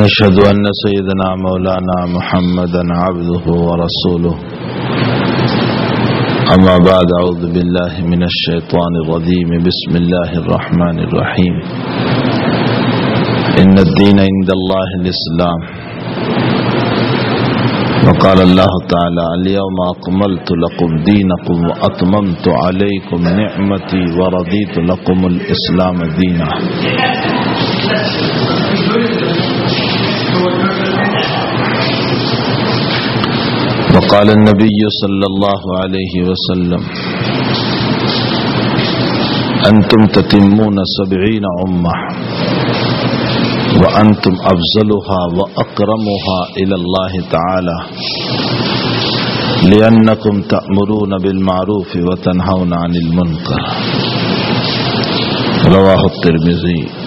ونشهد أن سيدنا مولانا محمدا عبده ورسوله. أما بعد أعوذ بالله من الشيطان الرجيم. بسم الله الرحمن الرحيم. إن الدين عند الله الإسلام. وقال الله تعالى اليوم أكملت لكم دينكم وأتممت عليكم نعمتي ورضيت لكم الإسلام دينا. وقال النبي صلى الله عليه وسلم أنتم تتمون سبعين أمة وأنتم أفضلها وأكرمها إلى الله تعالى لأنكم تأمرون بالمعروف وتنهون عن المنكر. رواه الترمذي.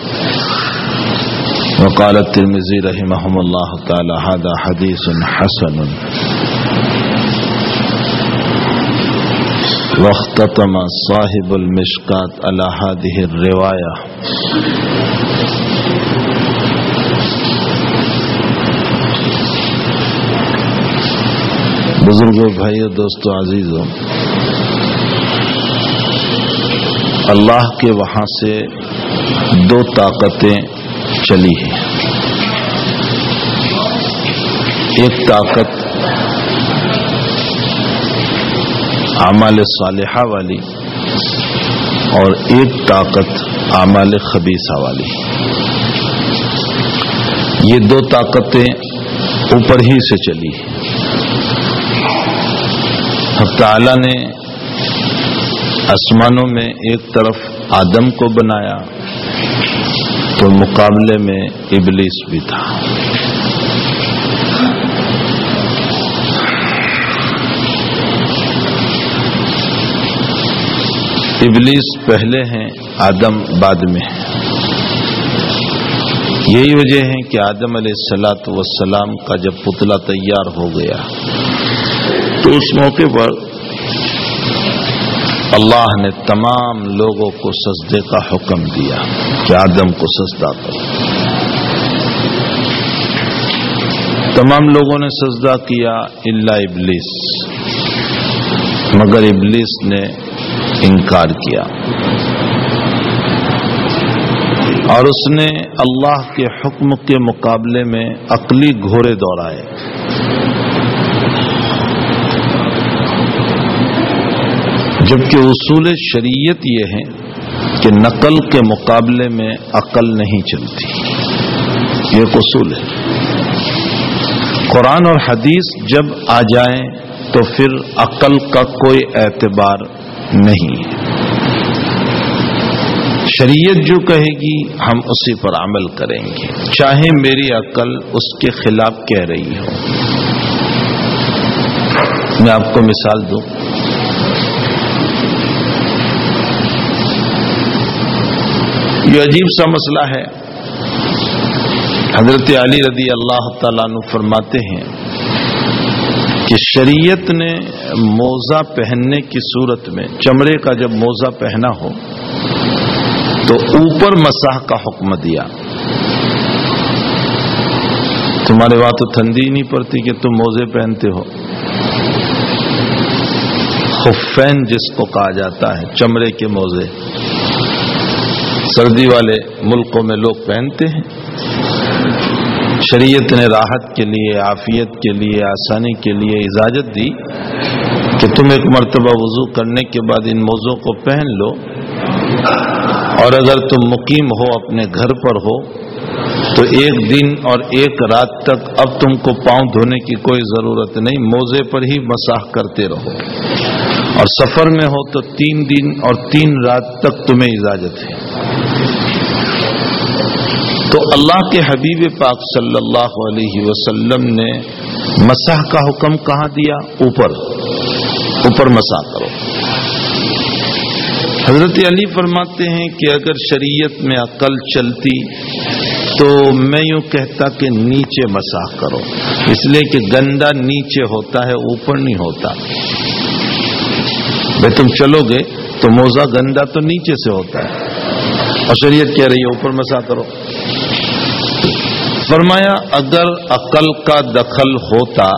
وقال الترمذي رحمه الله تعالى، هذا حديث حسن. واختتم صاحب المشكات على هذه الرواية. بزرگوں بھائیو دوستو عزیزوں اللہ کے وہاں سے دو طاقتیں چلی۔ ہیں ایک طاقت اعمال صالحہ والی اور ایک طاقت اعمال خبیصہ والی۔ یہ دو طاقتیں اوپر ہی سے چلی۔ حق تعالی نے آسمانوں میں ایک طرف آدم کو بنایا۔ تو مقابلے میں ابلیس بھی تھا۔ ابلیس پہلے ہیں، آدم بعد میں یہی وجہ ہے کہ آدم علیہ السلاۃ وسلام کا جب پتلا تیار ہو گیا، تو اس موقع پر اللہ نے تمام لوگوں کو سجدے کا حکم دیا کہ آدم کو سجدہ کرو۔ تمام لوگوں نے سجدہ کیا اللہ ابلیس۔ مگر ابلیس نے انکار کیا۔ اور اس نے اللہ کے حکم کے مقابلے میں عقلی گھوڑے دوڑائے۔ جبکہ اصول شریعت یہ ہے کہ نقل کے مقابلے میں عقل نہیں چلتی۔ یہ اصول ہے۔ قرآن اور حدیث جب آ جائیں تو پھر عقل کا کوئی اعتبار نہیں۔ ہے شریعت جو کہے گی، ہم اسی پر عمل کریں گے۔ چاہے میری عقل اس کے خلاف کہہ رہی ہو۔ میں آپ کو مثال دوں۔ یہ عجیب سا مسئلہ ہے۔ حضرت علی رضی اللہ تعالیٰ عنہ فرماتے ہیں کہ شریعت نے موزہ پہننے کی صورت میں، چمڑے کا جب موزہ پہنا ہو، تو اوپر مساح کا حکم دیا۔ تمہارے بات تو ٹھنڈی نہیں پڑتی کہ تم موزے پہنتے ہو۔ خفین جس کو کہا جاتا ہے، چمڑے کے موزے۔ سردی والے ملکوں میں لوگ پہنتے ہیں۔ شریعت نے راحت کے لیے، عافیت کے لیے، آسانی کے لیے اجازت دی کہ تم ایک مرتبہ وضو کرنے کے بعد ان موزوں کو پہن لو۔ اور اگر تم مقیم ہو، اپنے گھر پر ہو، تو ایک دن اور ایک رات تک اب تم کو پاؤں دھونے کی کوئی ضرورت نہیں، موزے پر ہی مساح کرتے رہو۔ اور سفر میں ہو تو تین دن اور تین رات تک تمہیں اجازت ہے۔ تو اللہ کے حبیب پاک صلی اللہ علیہ وسلم نے مسح کا حکم کہاں دیا؟ اوپر۔ اوپر مسح کرو۔ حضرت علی فرماتے ہیں کہ اگر شریعت میں عقل چلتی تو میں یوں کہتا کہ نیچے مساح کرو۔ اس لیے کہ گندا نیچے ہوتا ہے، اوپر نہیں ہوتا۔ بھائی تم چلو گے تو موزہ گندا تو نیچے سے ہوتا ہے۔ اور شریعت کہہ رہی ہے، اوپر مسا کرو۔ فرمایا، اگر عقل کا دخل ہوتا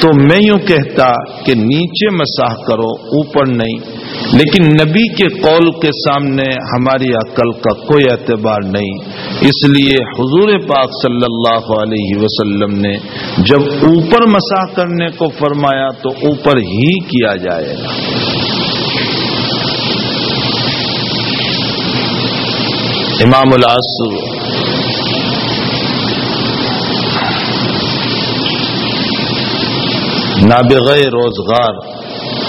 تو میں یوں کہتا کہ نیچے مساح کرو، اوپر نہیں۔ لیکن نبی کے قول کے سامنے ہماری عقل کا کوئی اعتبار نہیں۔ اس لیے حضور پاک صلی اللہ علیہ وسلم نے جب اوپر مساح کرنے کو فرمایا تو اوپر ہی کیا جائے۔ گا امام العصر نابغ روزگار،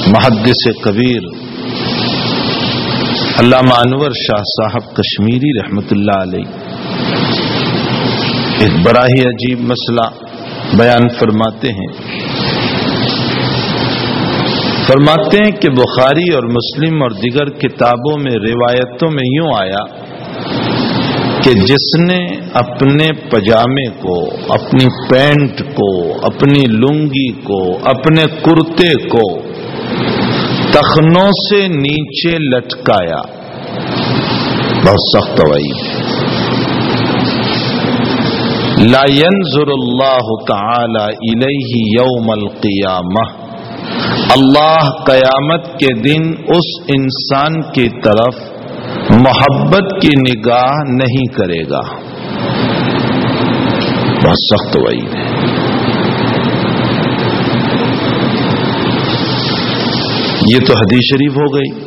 محدث کبیر علامہ انور شاہ صاحب کشمیری رحمت اللہ علیہ۔ ایک بڑا ہی عجیب مسئلہ بیان فرماتے ہیں۔ فرماتے ہیں کہ بخاری اور مسلم اور دیگر کتابوں میں روایتوں میں یوں آیا کہ جس نے اپنے پجامے کو، اپنی پینٹ کو، اپنی لنگی کو، اپنے کرتے کو تخنوں سے نیچے لٹکایا۔ بہت سخت وائی لا ينظر اللہ تعالی الیہ یوم القیامہ۔ اللہ قیامت کے دن اس انسان کی طرف محبت کی نگاہ نہیں کرے گا۔ بہت سخت وہی ہے یہ تو حدیث شریف ہو گئی۔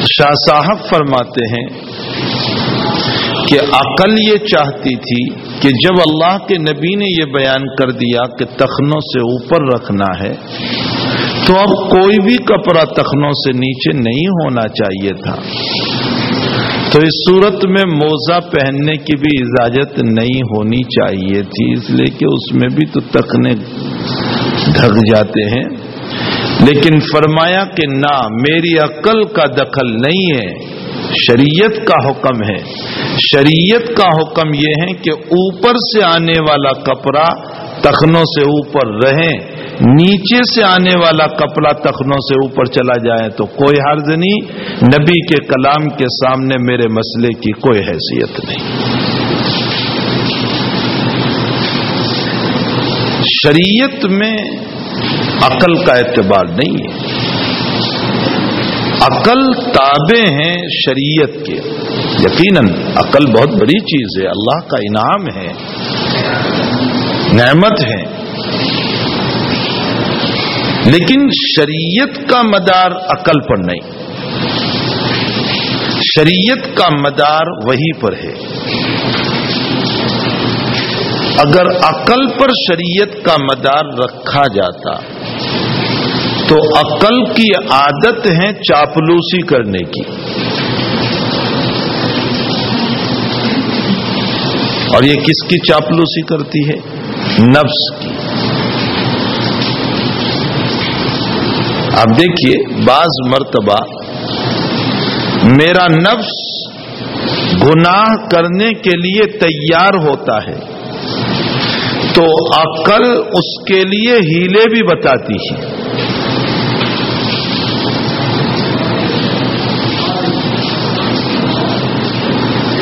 شاہ صاحب فرماتے ہیں کہ عقل یہ چاہتی تھی کہ جب اللہ کے نبی نے یہ بیان کر دیا کہ تخنوں سے اوپر رکھنا ہے، تو اب کوئی بھی کپڑا تخنوں سے نیچے نہیں ہونا چاہیے تھا۔ تو اس صورت میں موزہ پہننے کی بھی اجازت نہیں ہونی چاہیے تھی، اس لیے کہ اس میں بھی تو تخنے ڈھک جاتے ہیں۔ لیکن فرمایا کہ نہ، میری عقل کا دخل نہیں ہے، شریعت کا حکم ہے۔ شریعت کا حکم یہ ہے کہ اوپر سے آنے والا کپڑا تخنوں سے اوپر رہیں نیچے سے آنے والا کپڑا تخنوں سے اوپر چلا جائے تو کوئی حرض نہیں۔ نبی کے کلام کے سامنے میرے مسئلے کی کوئی حیثیت نہیں۔ شریعت میں عقل کا اعتبار نہیں ہے۔ عقل تابع ہیں شریعت کے۔ یقیناً عقل بہت بڑی چیز ہے، اللہ کا انعام ہے۔ نعمت ہے۔ لیکن شریعت کا مدار عقل پر نہیں۔ شریعت کا مدار وہی پر ہے۔ اگر عقل پر شریعت کا مدار رکھا جاتا تو عقل کی عادت ہے چاپلوسی کرنے کی۔ اور یہ کس کی چاپلوسی کرتی ہے؟ نفس کی۔ اب دیکھیے، بعض مرتبہ میرا نفس گناہ کرنے کے لیے تیار ہوتا ہے، تو عقل اس کے لیے ہیلے بھی بتاتی ہے۔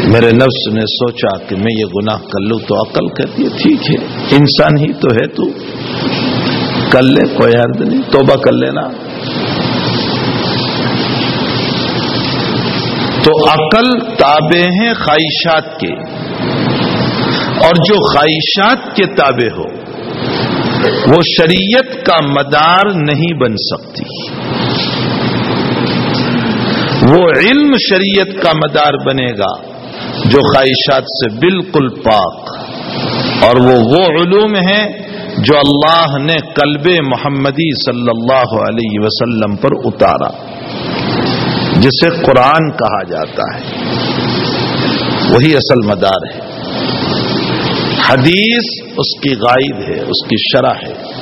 میرے نفس نے سوچا کہ میں یہ گناہ کر لوں تو عقل کہتی ہے، ٹھیک ہے۔ انسان ہی تو ہے تو۔ کر لے، کوئی حرد نہیں، توبہ کر لینا۔ تو عقل تابع ہیں خواہشات کے۔ اور جو خواہشات کے تابع ہو، وہ شریعت کا مدار نہیں بن سکتی۔ وہ علم شریعت کا مدار بنے گا۔ جو خواہشات سے بالکل پاک اور وہ وہ علوم ہیں جو اللہ نے کلب محمدی صلی اللہ علیہ وسلم پر اتارا، جسے قرآن کہا جاتا ہے۔ وہی اصل مدار ہے۔ حدیث اس کی غائب ہے، اس کی شرح ہے۔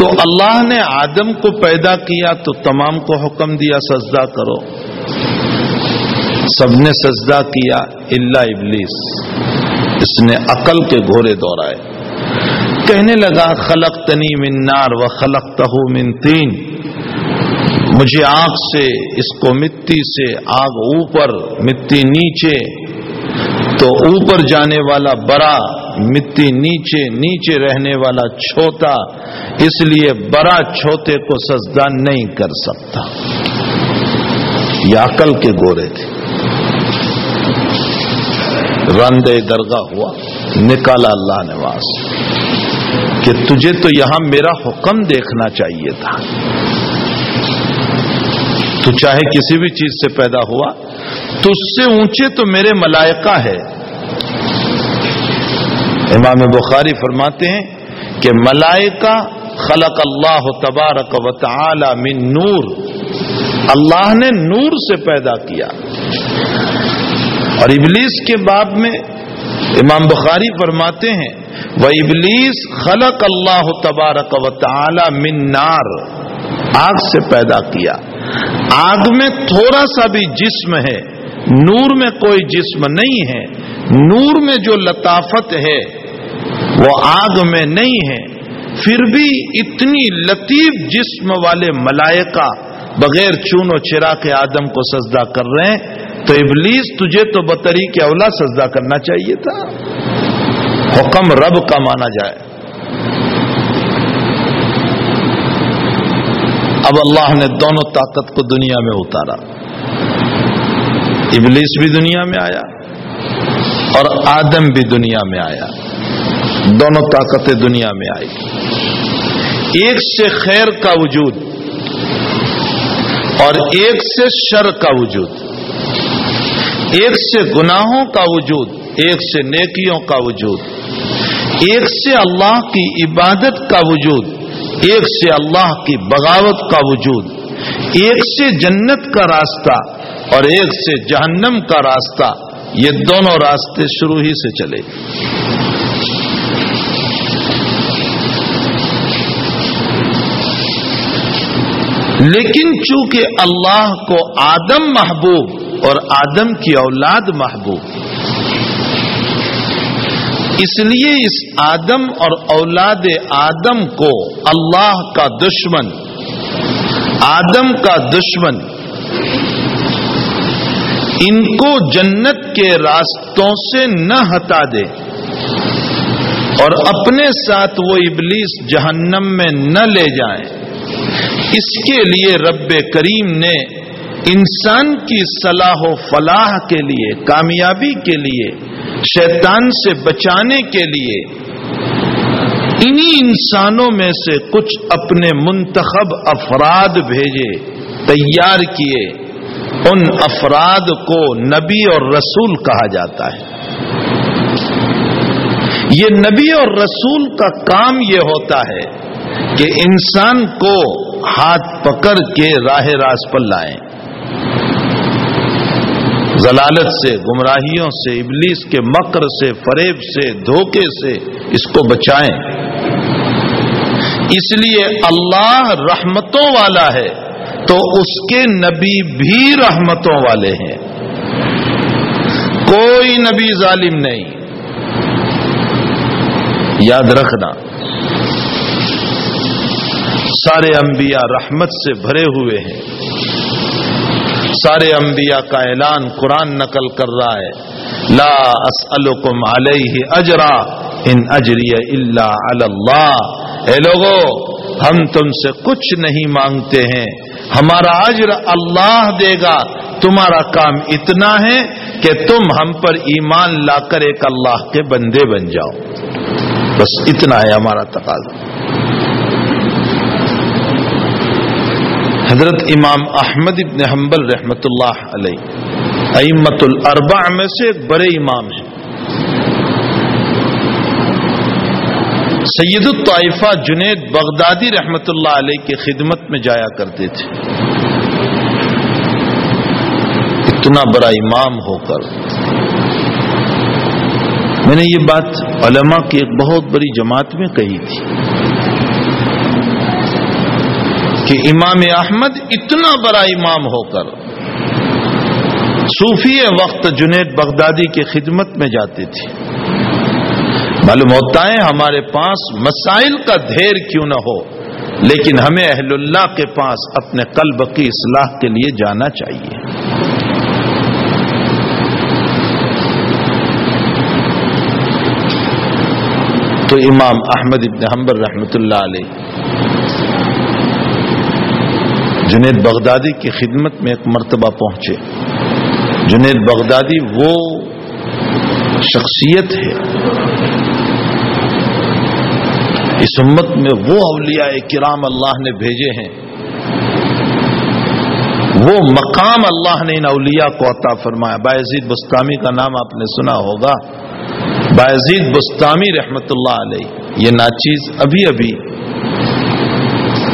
تو اللہ نے آدم کو پیدا کیا تو تمام کو حکم دیا سجدہ کرو۔ سب نے سجدہ کیا اللہ ابلیس۔ اس نے عقل کے گھوڑے دوڑائے۔ کہنے لگا خلق تنی من نار و خلق تہو من تین۔ مجھے آگ سے، اس کو مٹی سے، آگ اوپر، مٹی نیچے۔ تو اوپر جانے والا بڑا مٹی نیچے نیچے رہنے والا چھوٹا اس لیے بڑا چھوٹے کو سجدہ نہیں کر سکتا۔ یہ عقل کے گورے تھے۔ رندے درگاہ ہوا، نکالا اللہ نواز کہ تجھے تو یہاں میرا حکم دیکھنا چاہیے تھا۔ تو چاہے کسی بھی چیز سے پیدا ہوا، تو اس سے اونچے تو میرے ملائکہ ہے۔ امام بخاری فرماتے ہیں کہ ملائکہ خلق اللہ تبارک و تعالی من نور۔ اللہ نے نور سے پیدا کیا۔ اور ابلیس کے باب میں امام بخاری فرماتے ہیں وہ ابلیس خلق اللہ تبارک و تعالی من نار۔ آگ سے پیدا کیا۔ آگ میں تھوڑا سا بھی جسم ہے۔ نور میں کوئی جسم نہیں ہے۔ نور میں جو لطافت ہے وہ آگ میں نہیں ہے۔ پھر بھی اتنی لطیف جسم والے ملائکہ بغیر چون و چرا کے آدم کو سجدہ کر رہے ہیں۔ تو ابلیس تجھے تو بطری کے اولا سجدہ کرنا چاہیے تھا۔ حکم رب کا مانا جائے۔ اب اللہ نے دونوں طاقت کو دنیا میں اتارا۔ ابلیس بھی دنیا میں آیا اور آدم بھی دنیا میں آیا۔ دونوں طاقتیں دنیا میں آئی ایک سے خیر کا وجود اور ایک سے شر کا وجود۔ ایک سے گناہوں کا وجود، ایک سے نیکیوں کا وجود۔ ایک سے اللہ کی عبادت کا وجود، ایک سے اللہ کی بغاوت کا وجود۔ ایک سے جنت کا راستہ اور ایک سے جہنم کا راستہ، یہ دونوں راستے شروع ہی سے چلے۔ لیکن چونکہ اللہ کو آدم محبوب اور آدم کی اولاد محبوب، اس لیے اس آدم اور اولاد آدم کو اللہ کا دشمن، آدم کا دشمن، ان کو جنت کے راستوں سے نہ ہٹا دے اور اپنے ساتھ وہ ابلیس جہنم میں نہ لے جائیں۔ اس کے لیے رب کریم نے انسان کی صلاح و فلاح کے لیے، کامیابی کے لیے، شیطان سے بچانے کے لیے، انہی انسانوں میں سے کچھ اپنے منتخب افراد بھیجے، تیار کیے۔ ان افراد کو نبی اور رسول کہا جاتا ہے۔ یہ نبی اور رسول کا کام یہ ہوتا ہے کہ انسان کو ہاتھ پکڑ کے راہ راس پر لائیں۔ ضلالت سے، گمراہیوں سے، ابلیس کے مکر سے، فریب سے، دھوکے سے اس کو بچائیں۔ اس لیے اللہ رحمتوں والا ہے، تو اس کے نبی بھی رحمتوں والے ہیں۔ کوئی نبی ظالم نہیں۔ یاد رکھنا۔ سارے انبیاء رحمت سے بھرے ہوئے ہیں۔ سارے انبیاء کا اعلان قرآن نقل کر رہا ہے۔ لا اسألکم علیہ اجرا ان اجری اللہ اللہ۔ اے لوگو، ہم تم سے کچھ نہیں مانگتے ہیں۔ ہمارا اجر اللہ دے گا۔ تمہارا کام اتنا ہے کہ تم ہم پر ایمان لا کر ایک اللہ کے بندے بن جاؤ۔ بس اتنا ہے ہمارا تقاضا۔ حضرت امام احمد ابن حنبل رحمت اللہ علیہ ائمت الاربع میں سے ایک بڑے امام ہیں۔ سید الطائفہ جنید بغدادی رحمت اللہ علیہ کی خدمت میں جایا کرتے تھے۔ اتنا بڑا امام ہو کر۔ میں نے یہ بات علماء کی ایک بہت بڑی جماعت میں کہی تھی۔ کہ امام احمد اتنا بڑا امام ہو کر صوفی وقت جنید بغدادی کی خدمت میں جاتے تھے معلوم ہوتا ہے ہمارے پاس مسائل کا دھیر کیوں نہ ہو، لیکن ہمیں اہل اللہ کے پاس اپنے قلب کی اصلاح کے لیے جانا چاہیے۔ تو امام احمد ابن حمبر رحمت اللہ علیہ جنید بغدادی کی خدمت میں ایک مرتبہ پہنچے۔ جنید بغدادی وہ شخصیت ہے۔ اس امت میں وہ اولیاء کرام اللہ نے بھیجے ہیں۔ وہ مقام اللہ نے ان اولیاء کو عطا فرمایا۔ باعزید بستامی کا نام آپ نے سنا ہوگا۔ باعزید بستامی رحمت اللہ علیہ، یہ ناچیز ابھی ابھی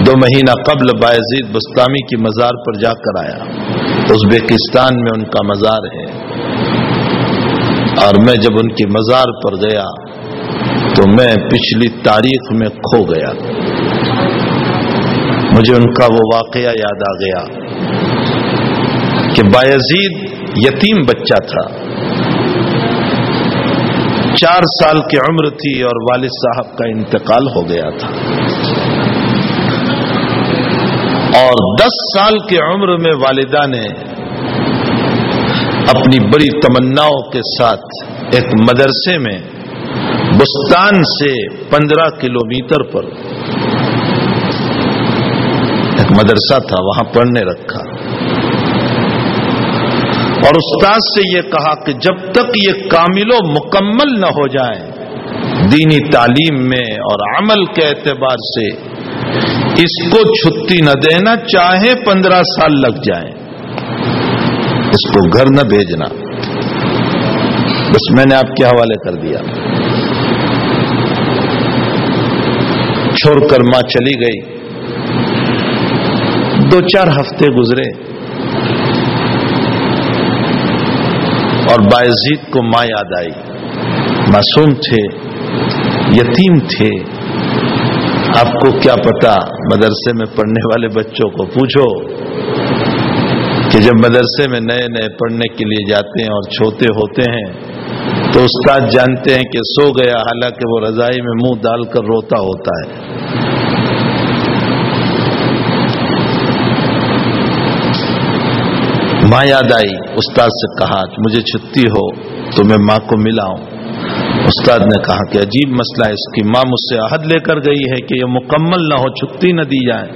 دو مہینہ قبل باعزید بستامی کی مزار پر جا کر آیا۔ ازبیکستان میں ان کا مزار ہے۔ اور میں جب ان کی مزار پر گیا تو میں پچھلی تاریخ میں کھو گیا۔ مجھے ان کا وہ واقعہ یاد آ گیا کہ بایزید یتیم بچہ تھا۔ چار سال کی عمر تھی اور والد صاحب کا انتقال ہو گیا تھا۔ اور دس سال کی عمر میں والدہ نے اپنی بڑی تمناؤں کے ساتھ ایک مدرسے میں بستان سے پندرہ کلومیٹر پر ایک مدرسہ تھا، وہاں پڑھنے رکھا۔ اور استاد سے یہ کہا کہ جب تک یہ کامل و مکمل نہ ہو جائے، دینی تعلیم میں اور عمل کے اعتبار سے اس کو چھٹی نہ دینا، چاہے پندرہ سال لگ جائیں۔ اس کو گھر نہ بھیجنا۔ بس میں نے آپ کے حوالے کر دیا۔ چھوڑ کر ماں چلی گئی۔ دو چار ہفتے گزرے۔ اور باعزید کو ماں یاد آئی۔ معصوم تھے، یتیم تھے۔ آپ کو کیا پتا مدرسے میں پڑھنے والے بچوں کو پوچھو کہ جب مدرسے میں نئے نئے پڑھنے کے لیے جاتے ہیں اور چھوتے ہوتے ہیں تو استاد جانتے ہیں کہ سو گیا حالانکہ وہ رضائی میں منہ ڈال کر روتا ہوتا ہے۔ ماں یاد آئی، استاد سے کہا مجھے چھٹی ہو تو میں ماں کو ملا ہوں استاد نے کہا کہ عجیب مسئلہ ہے، اس کی ماں مجھ سے عہد لے کر گئی ہے کہ یہ مکمل نہ ہو، چھٹی نہ دی جائے۔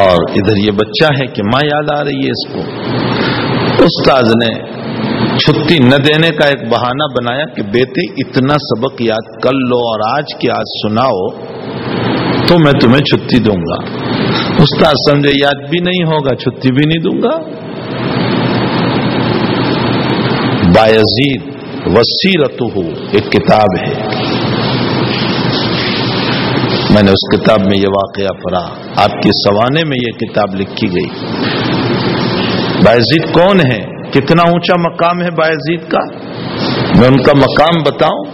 اور ادھر یہ بچہ ہے کہ ماں یاد آ رہی ہے اس کو۔ استاد نے چھٹی نہ دینے کا ایک بہانہ بنایا کہ بیٹے، اتنا سبق یاد کر لو اور آج کی آج سناؤ، تو میں تمہیں چھٹی دوں گا۔ استاد سمجھے، یاد بھی نہیں ہوگا، چھٹی بھی نہیں دوں گا۔ بایزید وسیرت ایک کتاب ہے۔ میں نے اس کتاب میں یہ واقعہ پڑھا۔ آپ کے سوانے میں یہ کتاب لکھی گئی۔ باعزید کون ہے؟ کتنا اونچا مقام ہے باعزید کا؟ میں ان کا مقام بتاؤں۔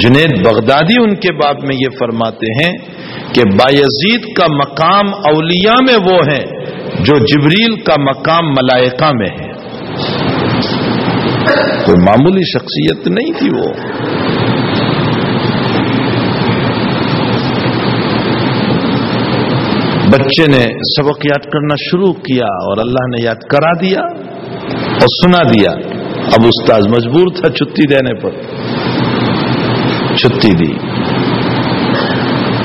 جنید بغدادی ان کے باب میں یہ فرماتے ہیں کہ بایزید کا مقام اولیاء میں وہ ہے جو جبریل کا مقام ملائکہ میں ہے کوئی معمولی شخصیت نہیں تھی وہ۔ بچے نے سبق یاد کرنا شروع کیا اور اللہ نے یاد کرا دیا اور سنا دیا۔ اب استاذ مجبور تھا چھٹی دینے پر۔ چھٹی دی۔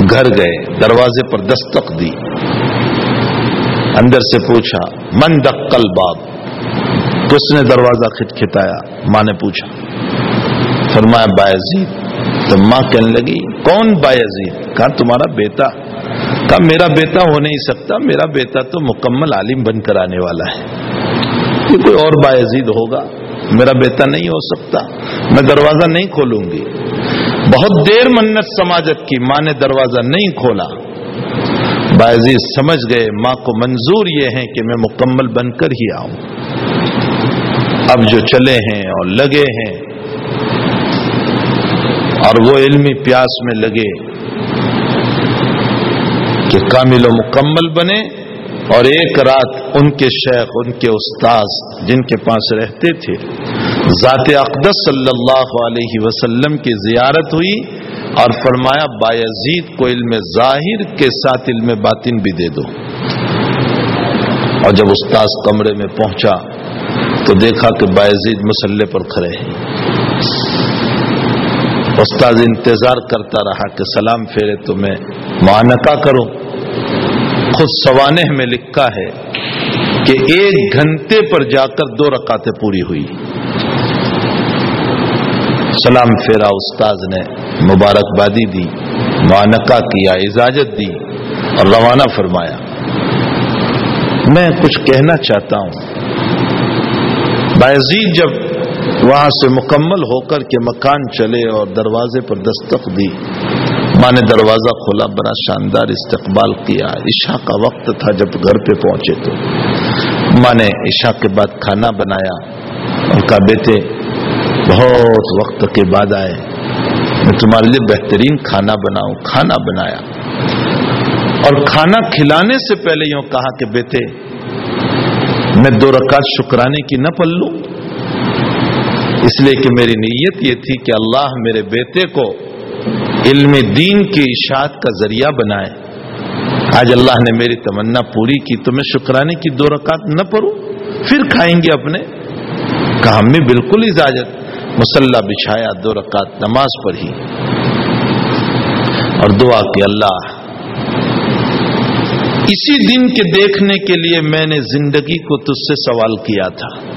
گھر گئے، دروازے پر دستک دی۔ اندر سے پوچھا، من دقل باب کس نے دروازہ کھٹکھٹایا ماں نے پوچھا۔ فرمایا باعزید تو ماں کہنے لگی، کون باعزید کہا، تمہارا بیٹا. کہا، میرا بیٹا ہو نہیں سکتا، میرا بیٹا تو مکمل عالم بن کر آنے والا ہے۔ یہ کوئی اور باعزید ہوگا؟ میرا بیٹا نہیں ہو سکتا، میں دروازہ نہیں کھولوں گی۔ بہت دیر منت سماجت کی ماں نے دروازہ نہیں کھولا۔ باعزیز سمجھ گئے، ماں کو منظور یہ ہے کہ میں مکمل بن کر ہی آؤں۔ اب جو چلے ہیں اور لگے ہیں، اور وہ علمی پیاس میں لگے کہ کامل و مکمل بنے۔ اور ایک رات ان کے شیخ، ان کے استاذ جن کے پاس رہتے تھے، ذات اقدس صلی اللہ علیہ وسلم کی زیارت ہوئی اور فرمایا بایزید کو علم ظاہر کے ساتھ علم باطن بھی دے دو۔ اور جب استاذ کمرے میں پہنچا تو دیکھا کہ بایزید مسلح پر کھڑے ہیں۔ استاذ انتظار کرتا رہا کہ سلام پھیرے تو میں معانقہ کروں۔ خود سوانح میں لکھا ہے کہ ایک گھنٹے پر جا کر دو رکعتیں پوری ہوئی۔ سلام پھیرا استاذ نے مبارکبادی دی معانقہ کیا اجازت دی اور روانہ فرمایا۔ میں کچھ کہنا چاہتا ہوں۔ باعزید جب وہاں سے مکمل ہو کر کے مکان چلے اور دروازے پر دستک دی ماں نے دروازہ کھولا، بڑا شاندار استقبال کیا۔ عشاء کا وقت تھا جب گھر پہ پہنچے تو۔ ماں نے عشاء کے بعد کھانا بنایا۔ ان کا بیٹے بہت وقت کے بعد آئے۔ میں تمہارے لیے بہترین کھانا بناؤں، کھانا بنایا۔ اور کھانا کھلانے سے پہلے یوں کہا کہ بیٹے، میں دو رکعت شکرانے کی نہ پل لوں۔ اس لیے کہ میری نیت یہ تھی کہ اللہ میرے بیٹے کو علم دین کی اشاعت کا ذریعہ بنائے۔ آج اللہ نے میری تمنا پوری کی تو میں شکرانے کی دو رکعت نہ پڑھوں، پھر کھائیں گے اپنے۔ کہا ہمیں بالکل اجازت۔ مسلح بچھایا، دو رکعت نماز پڑھی۔ اور دعا کہ اللہ، اسی دن کے دیکھنے کے لیے میں نے زندگی کو تجھ سے سوال کیا تھا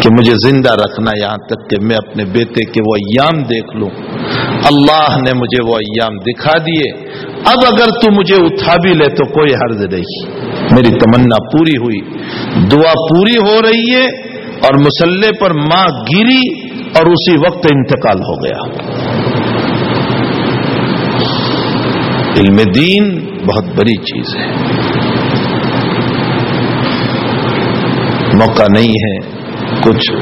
کہ مجھے زندہ رکھنا یہاں تک کہ میں اپنے بیٹے کے وہ ایام دیکھ لوں۔ اللہ نے مجھے وہ ایام دکھا دیے۔ اب اگر تو مجھے اٹھا بھی لے تو کوئی حرض نہیں۔ میری تمنا پوری ہوئی۔ دعا پوری ہو رہی ہے اور مسلح پر ماں گری اور اسی وقت انتقال ہو گیا۔ علم دین بہت بڑی چیز ہے۔ موقع نہیں ہے۔ کچھ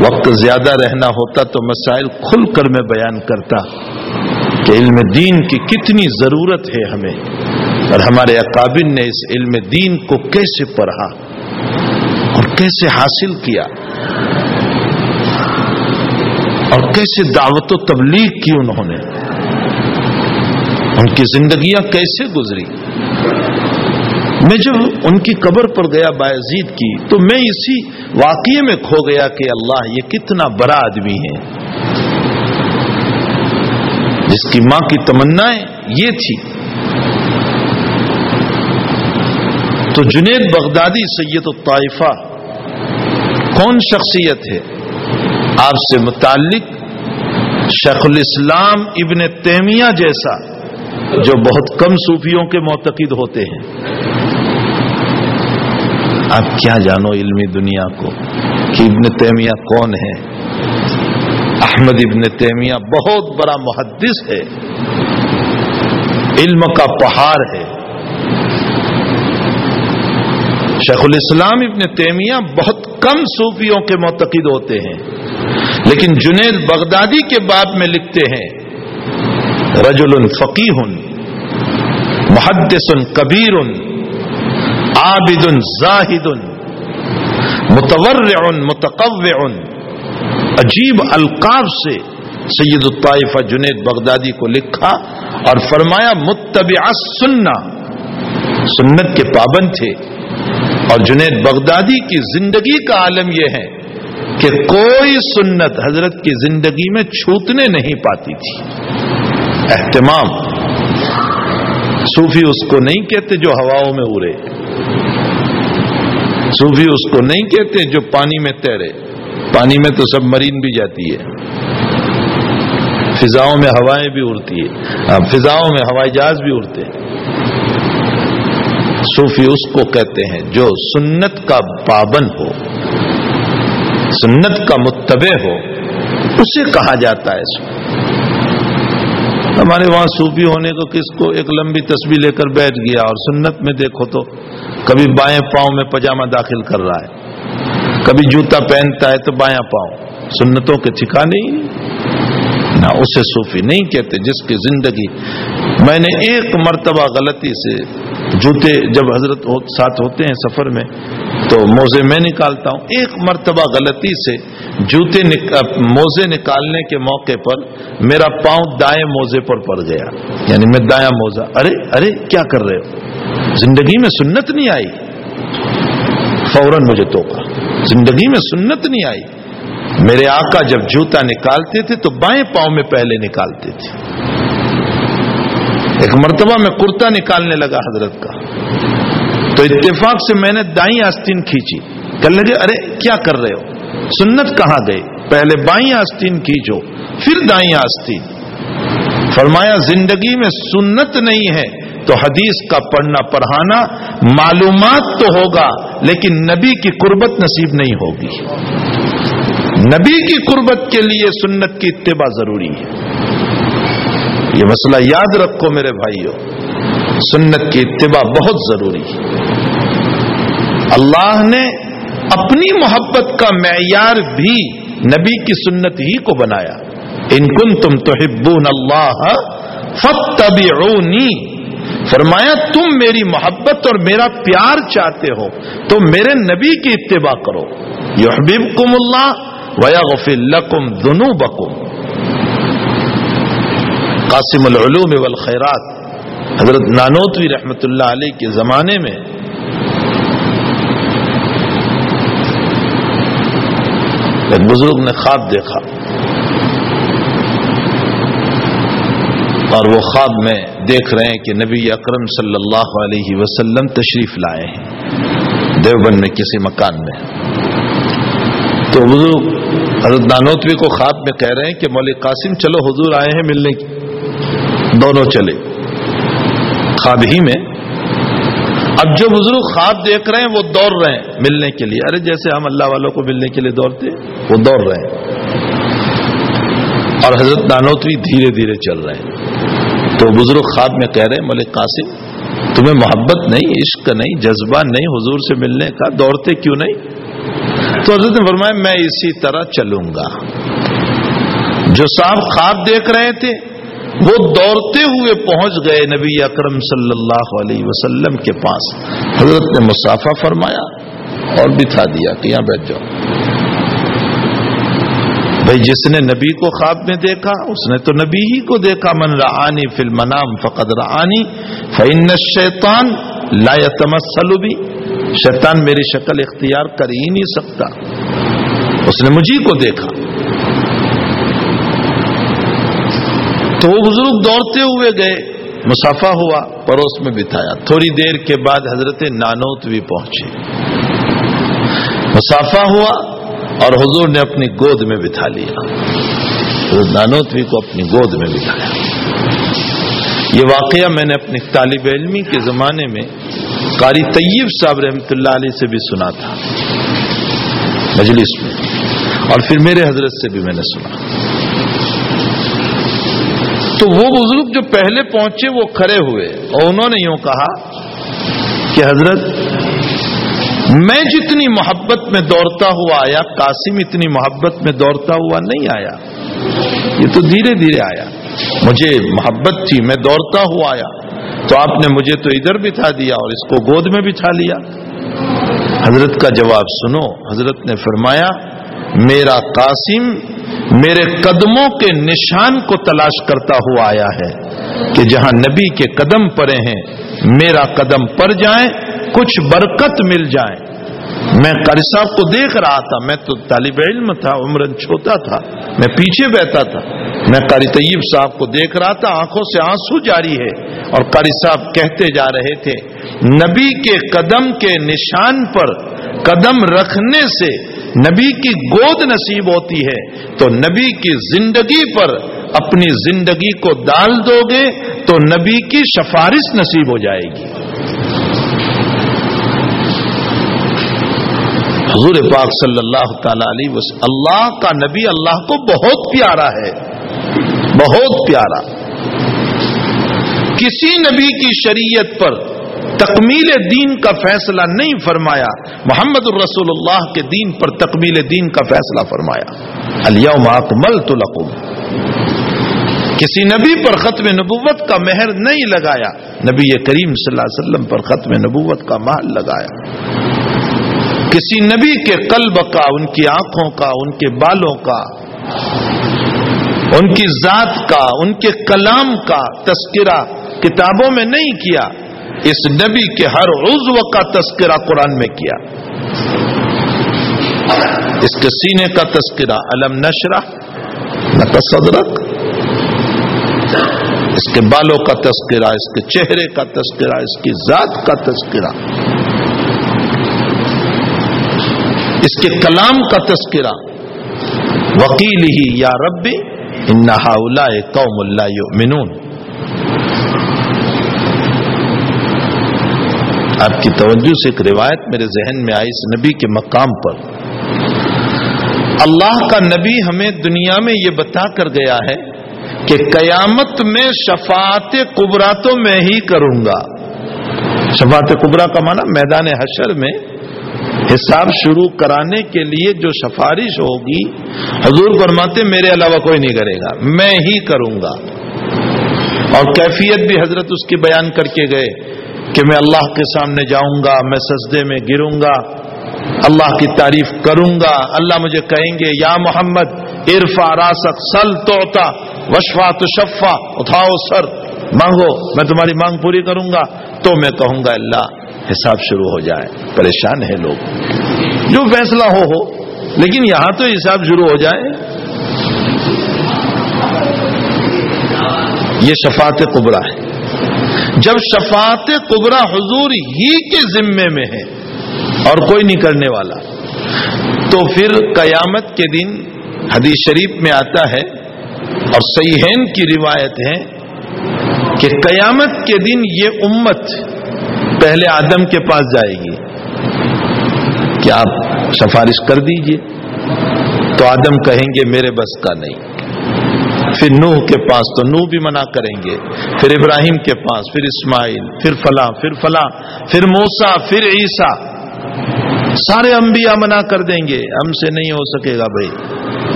وقت زیادہ رہنا ہوتا تو مسائل کھل کر میں بیان کرتا کہ علم دین کی کتنی ضرورت ہے ہمیں اور ہمارے اکابن نے اس علم دین کو کیسے پڑھا اور کیسے حاصل کیا اور کیسے دعوت و تبلیغ کی انہوں نے ان کی زندگیاں کیسے گزری میں جب ان کی قبر پر گیا باعزید کی، تو میں اسی واقعے میں کھو گیا کہ اللہ، یہ کتنا بڑا آدمی ہے۔ جس کی ماں کی تمنا یہ تھی۔ تو جنید بغدادی سید الطائفہ، کون شخصیت ہے؟ آپ سے متعلق شیخ الاسلام ابن تیمیہ جیسا، جو بہت کم صوفیوں کے معتقد ہوتے ہیں۔ آپ کیا جانو علمی دنیا کو کہ ابن تیمیہ کون ہے؟ احمد ابن تیمیہ بہت بڑا محدث ہے۔ علم کا پہاڑ ہے۔ شیخ الاسلام ابن تیمیہ بہت کم صوفیوں کے معتقد ہوتے ہیں۔ لیکن جنید بغدادی کے بعد میں لکھتے ہیں، رجل فقی محدث، کبیر عابد زاہد متور متقو عجیب القاب سے سید الطائفہ جنید بغدادی کو لکھا اور فرمایا، متبع سننا سنت کے پابند تھے۔ اور جنید بغدادی کی زندگی کا عالم یہ ہے کہ کوئی سنت حضرت کی زندگی میں چھوٹنے نہیں پاتی تھی۔ اہتمام۔ صوفی اس کو نہیں کہتے جو ہواؤں میں اڑے۔ صوفی اس کو نہیں کہتے جو پانی میں تیرے۔ پانی میں تو سب مرین بھی جاتی ہے۔ فضاؤں میں ہوائیں بھی اڑتی ہے۔ ہاں، فضاؤں میں ہوائی جہاز بھی اڑتے ہیں۔ صوفی اس کو کہتے ہیں جو سنت کا پابند ہو۔ سنت کا متبع ہو۔ اسے کہا جاتا ہے ہمارے وہاں صوفی ہونے کو کس کو ایک لمبی تصویر لے کر بیٹھ گیا اور سنت میں دیکھو تو کبھی بائیں پاؤں میں پجامہ داخل کر رہا ہے، کبھی جوتا پہنتا ہے تو بایاں پاؤں، سنتوں کے ٹھکانے ہی نہ اسے صوفی نہیں کہتے، جس کی زندگی میں نے ایک مرتبہ غلطی سے جوتے جب حضرت ساتھ ہوتے ہیں سفر میں، تو موزے میں نکالتا ہوں۔ ایک مرتبہ غلطی سے جوتے موزے نکالنے کے موقع پر میرا پاؤں دائیں موزے پر پڑ گیا۔ یعنی میں دایا موزہ، ارے ارے، کیا کر رہے ہو؟ زندگی میں سنت نہیں آئی۔ فوراً مجھے توکا زندگی میں سنت نہیں آئی۔ میرے آقا جب جوتا نکالتے تھے تو بائیں پاؤں میں پہلے نکالتے تھے۔ ایک مرتبہ میں کرتا نکالنے لگا حضرت کا۔ تو اتفاق سے میں نے دائیں آستین کھینچی۔ کر لگے، ارے، کیا کر رہے ہو؟ سنت کہاں گئے؟ پہلے بائیں آستین کھینچو، پھر دائیں آستین۔ فرمایا، زندگی میں سنت نہیں ہے تو حدیث کا پڑھنا پڑھانا معلومات تو ہوگا، لیکن نبی کی قربت نصیب نہیں ہوگی۔ نبی کی قربت کے لیے سنت کی اتباع ضروری ہے۔ یہ مسئلہ یاد رکھو میرے بھائیوں سنت کی اتباع بہت ضروری ہے۔ اللہ نے اپنی محبت کا معیار بھی نبی کی سنت ہی کو بنایا۔ ان کن تم تو ہبون اللہ فرمایا، تم میری محبت اور میرا پیار چاہتے ہو، تو میرے نبی کی اتباع کرو۔ یو حبیب کم اللہ ویا غفی کم دنو بکم قاسم العلوم والخیرات حضرت نانوتوی رحمت اللہ علیہ کے زمانے میں ایک بزرگ نے خواب دیکھا اور وہ خواب میں دیکھ رہے ہیں کہ نبی اکرم صلی اللہ علیہ وسلم تشریف لائے ہیں دیوبند میں کسی مکان میں۔ تو بزرگ حضرت نانوتوی کو خواب میں کہہ رہے ہیں کہ مولک قاسم چلو حضور آئے ہیں ملنے کی دونوں چلے۔ خواب ہی میں۔ اب جو بزرگ خواب دیکھ رہے ہیں وہ دوڑ رہے ہیں ملنے کے لیے۔ ارے جیسے ہم اللہ والوں کو ملنے کے لیے دوڑتے وہ دوڑ رہے ہیں۔ اور حضرت نانوتری دھیرے دھیرے چل رہے ہیں۔ تو بزرگ خواب میں کہہ رہے ہیں ملک قاسم، تمہیں محبت نہیں، عشق نہیں، جذبہ نہیں حضور سے ملنے کا، دوڑتے کیوں نہیں؟ تو حضرت نے فرمایا، میں اسی طرح چلوں گا۔ جو صاحب خواب دیکھ رہے تھے، وہ دوڑتے ہوئے پہنچ گئے نبی اکرم صلی اللہ علیہ وسلم کے پاس۔ حضرت نے مسافہ فرمایا اور بٹھا دیا کہ یہاں بیٹھ جاؤ۔ بھائی، جس نے نبی کو خواب میں دیکھا، اس نے تو نبی ہی کو دیکھا۔ من رانی فل منام فقد رانی فن شیطان لا بھی شیطان میری شکل اختیار کر ہی نہیں سکتا۔ اس نے مجھے کو دیکھا۔ تو وہ بزرگ دوڑتے ہوئے گئے۔ مسافہ ہوا، پڑوس میں بتایا۔ تھوڑی دیر کے بعد حضرت نانوت بھی پہنچے۔ مسافہ ہوا اور حضور نے اپنی گود میں بٹھا لیا۔ حضرت نانوتوی کو اپنی گود میں بٹھایا۔ یہ واقعہ میں نے اپنی طالب علمی کے زمانے میں قاری طیب صاحب رحمۃ اللہ علیہ سے بھی سنا تھا۔ مجلس میں۔ اور پھر میرے حضرت سے بھی میں نے سنا۔ تو وہ بزرگ جو پہلے پہنچے وہ کھڑے ہوئے اور انہوں نے یوں کہا کہ حضرت، میں جتنی محبت میں دوڑتا ہوا آیا، قاسم اتنی محبت میں دوڑتا ہوا نہیں آیا۔ یہ تو دھیرے دھیرے آیا۔ مجھے محبت تھی، میں دوڑتا ہوا آیا۔ تو آپ نے مجھے تو ادھر بٹھا دیا اور اس کو گود میں بٹھا لیا۔ حضرت کا جواب سنو۔ حضرت نے فرمایا، میرا قاسم میرے قدموں کے نشان کو تلاش کرتا ہوا آیا ہے کہ جہاں نبی کے قدم پڑے ہیں، میرا قدم پڑ جائیں، کچھ برکت مل جائے میں قاری صاحب کو دیکھ رہا تھا، میں تو طالب علم تھا عمر چھوتا تھا، میں پیچھے بہتا تھا۔ میں قاری طیب صاحب کو دیکھ رہا تھا، آنکھوں سے آنسو جاری ہے اور قاری صاحب کہتے جا رہے تھے، نبی کے قدم کے نشان پر قدم رکھنے سے نبی کی گود نصیب ہوتی ہے۔ تو نبی کی زندگی پر اپنی زندگی کو ڈال دو گے، تو نبی کی سفارش نصیب ہو جائے گی۔ حضور پاک صلی اللہ تعالی علیہ وسلم اللہ کا نبی اللہ کو بہت پیارا ہے۔ بہت پیارا۔ کسی نبی کی شریعت پر تکمیل دین کا فیصلہ نہیں فرمایا، محمد الرسول اللہ کے دین پر تکمیل دین کا فیصلہ فرمایا۔ اليوم اکملت لکم۔ کسی نبی پر ختم نبوت کا مہر نہیں لگایا، نبی کریم صلی اللہ علیہ وسلم پر ختم نبوت کا محل لگایا۔ کسی نبی کے قلب کا، ان کی آنکھوں کا، ان کے بالوں کا، ان کی ذات کا، ان کے کلام کا تذکرہ کتابوں میں نہیں کیا، اس نبی کے ہر عضو کا تذکرہ قرآن میں کیا۔ اس کے سینے کا تذکرہ، علم نشرہ صدرک۔ اس کے بالوں کا تذکرہ، اس کے چہرے کا تذکرہ، اس کی ذات کا تذکرہ۔ اس کے کلام کا تذکرہ۔ وکیل ہی یا رب انہا قوم اللہ یؤمنون آپ کی توجہ سے ایک روایت میرے ذہن میں آئی اس نبی کے مقام پر۔ اللہ کا نبی ہمیں دنیا میں یہ بتا کر گیا ہے کہ قیامت میں شفاعت قبرا تو میں ہی کروں گا۔ شفاعت قبرا کا معنی میدان حشر میں حساب شروع کرانے کے لیے جو سفارش ہوگی، حضور فرماتے میرے علاوہ کوئی نہیں کرے گا، میں ہی کروں گا۔ اور کیفیت بھی حضرت اس کی بیان کر کے گئے کہ میں اللہ کے سامنے جاؤں گا، میں سجدے میں گروں گا، اللہ کی تعریف کروں گا۔ اللہ مجھے کہیں گے، یا محمد عرفا راسک، سل توتا وشفا تو شفا اٹھاؤ سر، مانگو، میں تمہاری مانگ پوری کروں گا، تو میں کہوں گا اللہ۔ حساب شروع ہو جائے۔ پریشان ہے لوگ۔ جو فیصلہ ہو ہو۔ لیکن یہاں تو حساب شروع ہو جائے۔ یہ شفاعت قبرا ہے۔ جب شفاعت قبرا حضور ہی کے ذمے میں ہے اور کوئی نہیں کرنے والا، تو پھر قیامت کے دن حدیث شریف میں آتا ہے اور سیحین کی روایت ہے کہ قیامت کے دن یہ امت پہلے آدم کے پاس جائے گی۔ کہ آپ سفارش کر دیجیے؟ تو آدم کہیں گے، میرے بس کا نہیں۔ پھر نوح کے پاس تو نوح بھی منع کریں گے۔ پھر ابراہیم کے پاس، پھر اسماعیل، پھر فلاں پھر فلاں، پھر موسا پھر عیسا سارے انبیاء منع کر دیں گے۔ ہم سے نہیں ہو سکے گا بھائی۔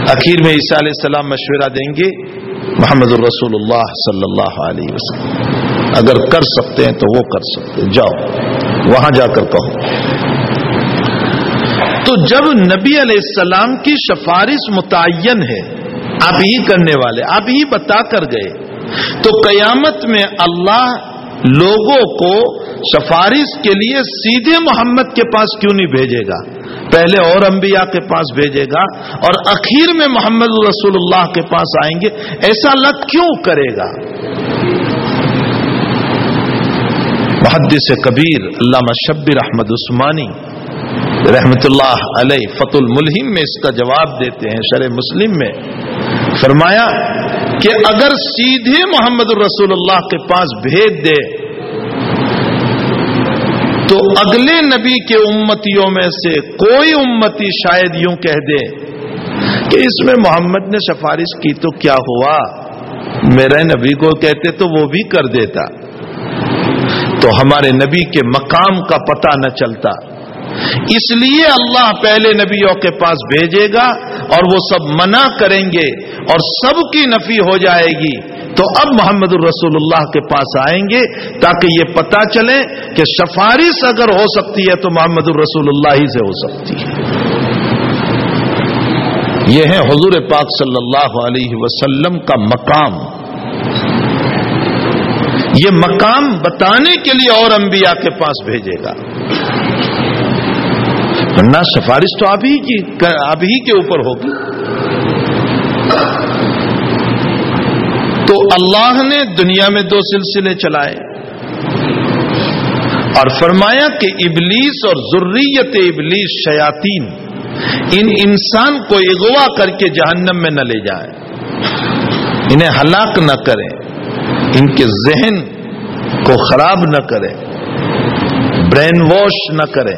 اخیر میں عیسیٰ علیہ السلام مشورہ دیں گے۔ محمد الرسول اللہ صلی اللہ علیہ وسلم۔ اگر کر سکتے ہیں تو وہ کر سکتے جاؤ، وہاں جا کر کہو۔ تو جب نبی علیہ السلام کی سفارش متعین ہے، آپ ہی کرنے والے، آپ ہی بتا کر گئے، تو قیامت میں اللہ لوگوں کو سفارش کے لیے سیدھے محمد کے پاس کیوں نہیں بھیجے گا؟ پہلے اور انبیاء کے پاس بھیجے گا اور اخیر میں محمد رسول اللہ کے پاس آئیں گے۔ ایسا اللہ کیوں کرے گا؟ محدث کبیر علامہ شبیر احمد عثمانی رحمت اللہ علیہ فت الملہم میں اس کا جواب دیتے ہیں شرح مسلم میں۔ فرمایا کہ اگر سیدھے محمد الرسول اللہ کے پاس بھیج دے تو اگلے نبی کے امتیوں میں سے کوئی امتی شاید یوں کہہ دے کہ اس میں محمد نے سفارش کی تو کیا ہوا؟ میرے نبی کو کہتے تو وہ بھی کر دیتا۔ تو ہمارے نبی کے مقام کا پتہ نہ چلتا۔ اس لیے اللہ پہلے نبیوں کے پاس بھیجے گا اور وہ سب منع کریں گے اور سب کی نفی ہو جائے گی۔ تو اب محمد الرسول اللہ کے پاس آئیں گے تاکہ یہ پتا چلے کہ سفارش اگر ہو سکتی ہے تو محمد الرسول اللہ ہی سے ہو سکتی ہے۔ یہ ہے حضور پاک صلی اللہ علیہ وسلم کا مقام۔ یہ مقام بتانے کے لیے اور انبیاء کے پاس بھیجے گا۔ ورنہ سفارش تو آپ ہی کی آپ ہی کے اوپر ہوگی۔ تو اللہ نے دنیا میں دو سلسلے چلائے۔ اور فرمایا کہ ابلیس اور ضروریت ابلیس شیاتین ان انسان کو اغوا کر کے جہنم میں نہ لے جائے انہیں ہلاک نہ کریں۔ ان کے ذہن کو خراب نہ کریں برین واش نہ کریں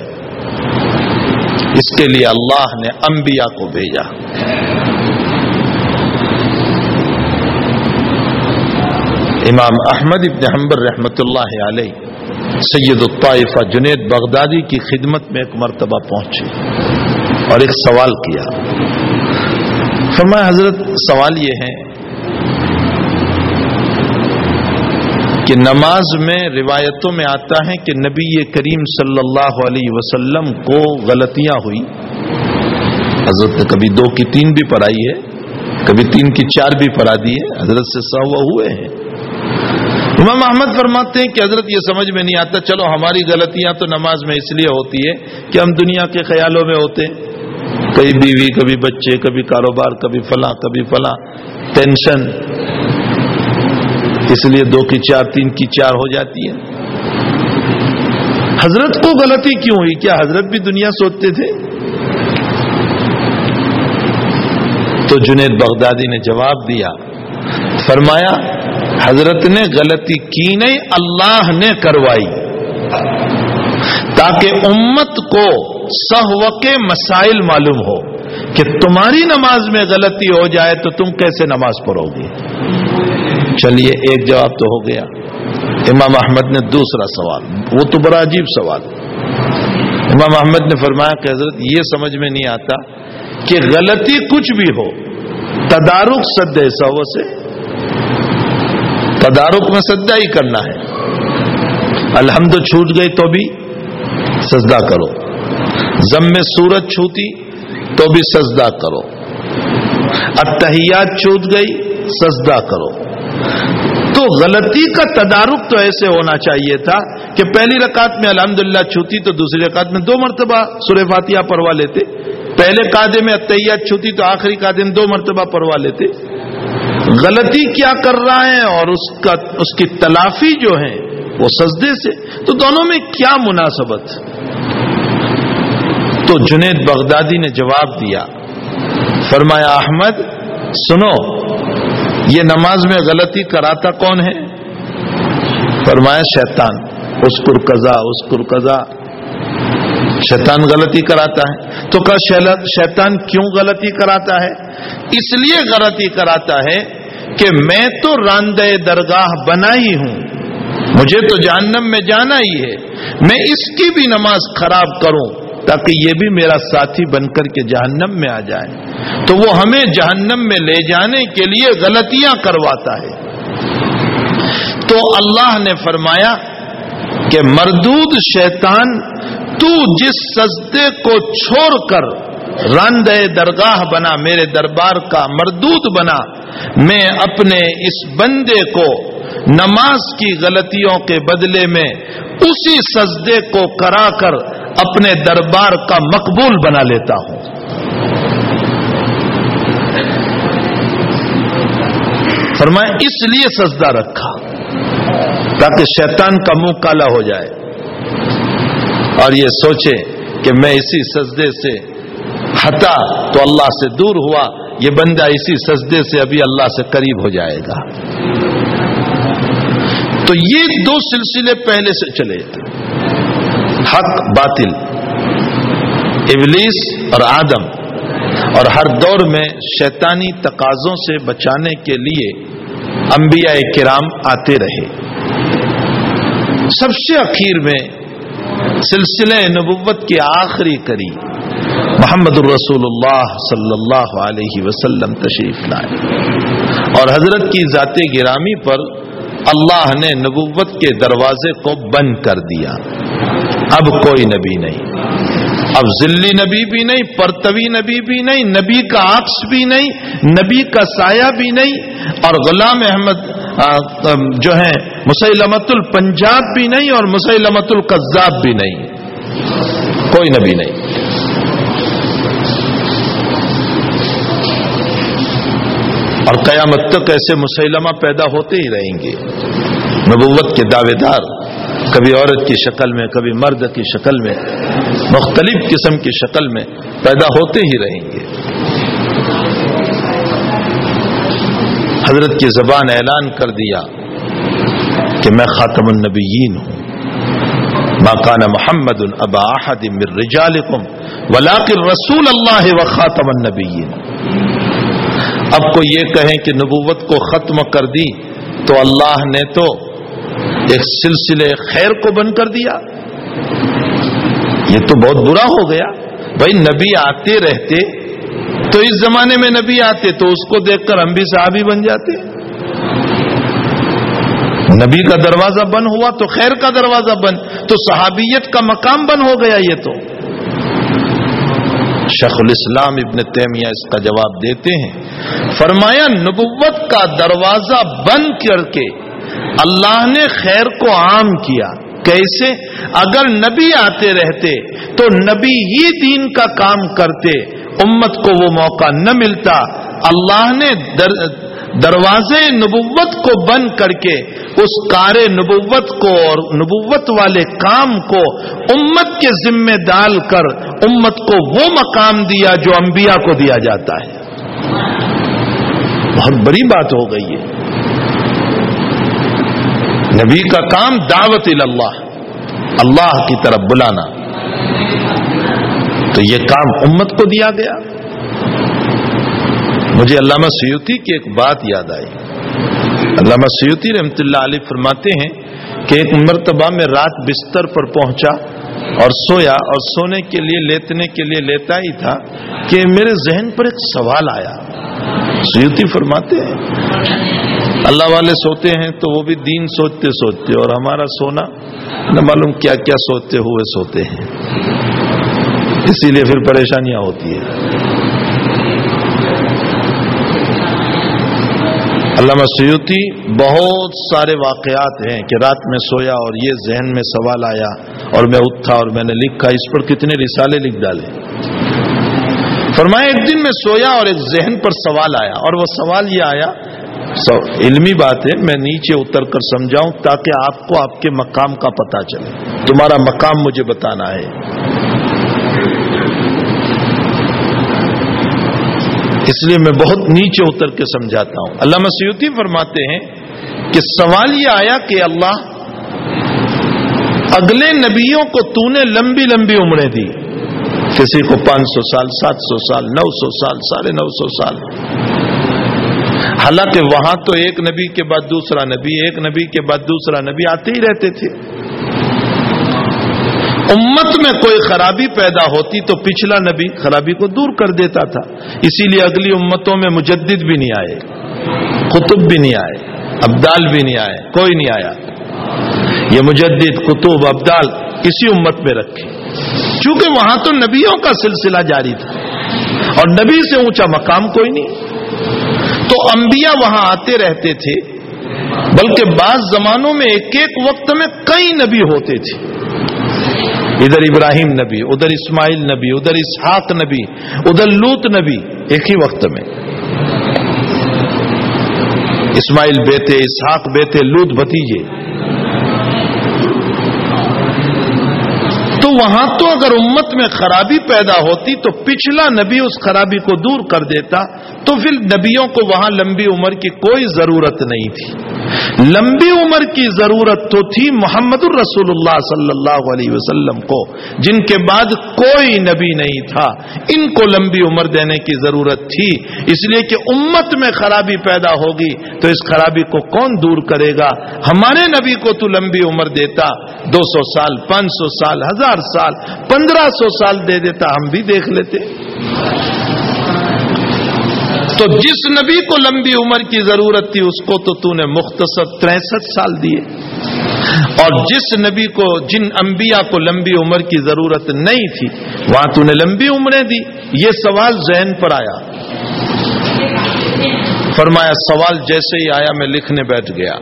اس کے لیے اللہ نے انبیاء کو بھیجا۔ امام احمد ابن حنبر رحمۃ اللہ علیہ سید الطائفہ جنید بغدادی کی خدمت میں ایک مرتبہ پہنچے اور ایک سوال کیا۔ فرمایا، حضرت، سوال یہ ہے کہ نماز میں روایتوں میں آتا ہے کہ نبی کریم صلی اللہ علیہ وسلم کو غلطیاں ہوئی۔ حضرت نے کبھی دو کی تین بھی پڑھائی ہے، کبھی تین کی چار بھی پڑھا دی ہے، حضرت سے سوا ہوئے ہیں۔ امام احمد فرماتے ہیں کہ حضرت یہ سمجھ میں نہیں آتا، چلو ہماری غلطیاں تو نماز میں اس لیے ہوتی ہے کہ ہم دنیا کے خیالوں میں ہوتے کئی بیوی، کبھی بچے، کبھی کاروبار، کبھی فلاں کبھی فلاں۔ ٹینشن اس لیے دو کی چار، تین کی چار ہو جاتی ہے۔ حضرت کو غلطی کیوں ہوئی؟ کیا حضرت بھی دنیا سوچتے تھے؟ تو جنید بغدادی نے جواب دیا، فرمایا، حضرت نے غلطی کی نہیں، اللہ نے کروائی۔ تاکہ امت کو سہو کے مسائل معلوم ہو کہ تمہاری نماز میں غلطی ہو جائے تو تم کیسے نماز پڑھو گے؟ چلیے، ایک جواب تو ہو گیا۔ امام احمد نے دوسرا سوال، وہ تو بڑا عجیب سوال۔ امام احمد نے فرمایا کہ حضرت، یہ سمجھ میں نہیں آتا کہ غلطی کچھ بھی ہو، تدارک سد سو سے تدارک میں سدا ہی کرنا ہے۔ الحمد چھوٹ گئی تو بھی سجدہ کرو۔ زم میں سورج چھوتی تو بھی سجدہ کرو۔ اتحیات چھوٹ گئی، سجدہ کرو۔ تو غلطی کا تدارک تو ایسے ہونا چاہیے تھا کہ پہلی رکعت میں الحمدللہ چھوتی تو دوسری رکعت میں دو مرتبہ سورہ فاتحہ پڑھوا لیتے۔ پہلے قادے میں اتحیات چھوتی تو آخری قادے میں دو مرتبہ پڑھوا لیتے۔ غلطی کیا کر رہا ہے اور اس کا، اس کی تلافی جو ہے وہ سجدے سے۔ تو دونوں میں کیا مناسبت؟ تو جنید بغدادی نے جواب دیا۔ فرمایا، احمد، سنو یہ نماز میں غلطی کراتا کون ہے؟ فرمایا شیطان اس قزا اس قزا شیطان غلطی کراتا ہے۔ تو کا شیطان کیوں غلطی کراتا ہے؟ اس لیے غلطی کراتا ہے کہ میں تو راندے درگاہ بنا ہی ہوں۔ مجھے تو جہنم میں جانا ہی ہے۔ میں اس کی بھی نماز خراب کروں۔ تاکہ یہ بھی میرا ساتھی بن کر کے جہنم میں آ جائے۔ تو وہ ہمیں جہنم میں لے جانے کے لیے غلطیاں کرواتا ہے۔ تو اللہ نے فرمایا کہ مردود شیطان، تو جس سجدے کو چھوڑ کر رند درگاہ بنا، میرے دربار کا مردود بنا، میں اپنے اس بندے کو نماز کی غلطیوں کے بدلے میں اسی سجدے کو کرا کر اپنے دربار کا مقبول بنا لیتا ہوں۔ فرمایا، اس لیے سجدہ رکھا تاکہ شیطان کا منہ کالا ہو جائے۔ اور یہ سوچے کہ میں اسی سجدے سے ہٹا تو اللہ سے دور ہوا، یہ بندہ اسی سجدے سے ابھی اللہ سے قریب ہو جائے گا۔ تو یہ دو سلسلے پہلے سے چلے۔ حق باطل، ابلیس اور آدم، اور ہر دور میں شیطانی تقاضوں سے بچانے کے لیے انبیاء کرام آتے رہے۔ سب سے اخیر میں سلسلہ نبوت کی آخری کری محمد الرسول اللہ صلی اللہ علیہ وسلم تشریف لائے۔ اور حضرت کی ذات گرامی پر اللہ نے نبوت کے دروازے کو بند کر دیا۔ اب کوئی نبی نہیں۔ اب ذلی نبی بھی نہیں، پرتوی نبی بھی نہیں، نبی کا عکس بھی نہیں، نبی کا سایہ بھی نہیں۔ اور غلام احمد جو ہے مسلمت الپنجاب بھی نہیں اور مسلمت القذاب بھی نہیں۔ کوئی نبی نہیں۔ اور قیامت تک ایسے مسلمہ پیدا ہوتے ہی رہیں گے۔ نبوت کے دعوے دار۔ کبھی عورت کی شکل میں، کبھی مرد کی شکل میں، مختلف قسم کی شکل میں پیدا ہوتے ہی رہیں گے۔ حضرت کی زبان اعلان کر دیا کہ میں خاتم النبیین ہوں۔ ماکان محمد البا احد من رجالکم ولاکر رسول اللہ و خاتم النبیین۔ اب کو یہ کہیں کہ نبوت کو ختم کر دی تو اللہ نے تو ایک سلسلے خیر کو بند کر دیا۔ یہ تو بہت برا ہو گیا۔ بھائی نبی آتے رہتے، تو اس زمانے میں نبی آتے تو اس کو دیکھ کر ہم بھی صحابی بن جاتے۔ نبی کا دروازہ بند ہوا تو خیر کا دروازہ بند تو صحابیت کا مقام بند ہو گیا یہ تو۔ شیخ الاسلام ابن تیمیہ اس کا جواب دیتے ہیں۔ فرمایا، نبوت کا دروازہ بند کر کے اللہ نے خیر کو عام کیا کیسے؟ اگر نبی آتے رہتے تو نبی ہی دین کا کام کرتے، امت کو وہ موقع نہ ملتا۔ اللہ نے در، دروازے نبوت کو بند کر کے، اس کار نبوت کو اور نبوت والے کام کو امت کے ذمہ ڈال کر امت کو وہ مقام دیا جو انبیاء کو دیا جاتا ہے۔ بہت بڑی بات ہو گئی ہے۔ نبی کا کام دعوت اللہ اللہ کی طرف بلانا۔ تو یہ کام امت کو دیا گیا۔ مجھے علامہ سیوتی کی ایک بات یاد آئی۔ علامہ سیوتی رحمت اللہ علیہ فرماتے ہیں کہ ایک مرتبہ میں رات بستر پر پہنچا۔ اور سویا اور سونے کے لیے لیتنے کے لیے لیتا ہی تھا کہ میرے ذہن پر ایک سوال آیا۔ سیوتی فرماتے ہیں، اللہ والے سوتے ہیں تو وہ بھی دین سوچتے سوچتے اور ہمارا سونا نہ معلوم کیا کیا سوچتے ہوئے سوتے ہیں۔ اسی لیے پھر پریشانیاں ہوتی ہیں۔ علامہ سیوتی بہت سارے واقعات ہیں کہ رات میں سویا اور یہ ذہن میں سوال آیا اور میں اٹھا اور میں نے لکھا، اس پر کتنے رسالے لکھ ڈالے۔ فرمایا، ایک دن میں سویا اور ایک ذہن پر سوال آیا اور وہ سوال یہ آیا علمی بات ہے، میں نیچے اتر کر سمجھاؤں تاکہ آپ کو آپ کے مقام کا پتا چلے۔ تمہارا مقام مجھے بتانا ہے۔ اس لیے میں بہت نیچے اتر کے سمجھاتا ہوں۔ اللہ مسیوتی فرماتے ہیں کہ سوال یہ آیا کہ اللہ اگلے نبیوں کو تو نے لمبی لمبی عمریں دی۔ کسی کو پانچ سو سال، سات سو سال، نو سو سال، ساڑھے نو سو سال۔ حالانکہ وہاں تو ایک نبی کے بعد دوسرا نبی، ایک نبی کے بعد دوسرا نبی آتے ہی رہتے تھے۔ امت میں کوئی خرابی پیدا ہوتی تو پچھلا نبی خرابی کو دور کر دیتا تھا۔ اسی لیے اگلی امتوں میں مجدد بھی نہیں آئے، قطب بھی نہیں آئے، ابدال بھی نہیں آئے، کوئی نہیں آیا۔ یہ مجدد، قطب، ابدال کسی امت میں رکھے۔ چونکہ وہاں تو نبیوں کا سلسلہ جاری تھا اور نبی سے اونچا مقام کوئی نہیں۔ تو انبیاء وہاں آتے رہتے تھے، بلکہ بعض زمانوں میں ایک ایک وقت میں کئی نبی ہوتے تھے۔ ادھر ابراہیم نبی، ادھر اسماعیل نبی، ادھر اسحاق نبی، ادھر لوت نبی، ایک ہی وقت میں۔ اسماعیل بیٹے، اسحاق بیٹے لوت بھتیجے۔ وہاں تو اگر امت میں خرابی پیدا ہوتی تو پچھلا نبی اس خرابی کو دور کر دیتا، تو پھر نبیوں کو وہاں لمبی عمر کی کوئی ضرورت نہیں تھی۔ لمبی عمر کی ضرورت تو تھی محمد الرسول اللہ صلی اللہ علیہ وسلم کو، جن کے بعد کوئی نبی نہیں تھا۔ ان کو لمبی عمر دینے کی ضرورت تھی۔ اس لیے کہ امت میں خرابی پیدا ہوگی تو اس خرابی کو کون دور کرے گا؟ ہمارے نبی کو تو لمبی عمر دیتا، دو سو سال، پانچ سو سال، ہزار سال، پندرہ سو سال دے دیتا، ہم بھی دیکھ لیتے۔ تو جس نبی کو لمبی عمر کی ضرورت تھی، اس کو تو تو نے مختصر تریسٹھ سال دیے۔ اور جس نبی کو، جن انبیاء کو لمبی عمر کی ضرورت نہیں تھی، وہاں تو نے لمبی عمریں دی۔ یہ سوال ذہن پر آیا۔ فرمایا، سوال جیسے ہی آیا، میں لکھنے بیٹھ گیا۔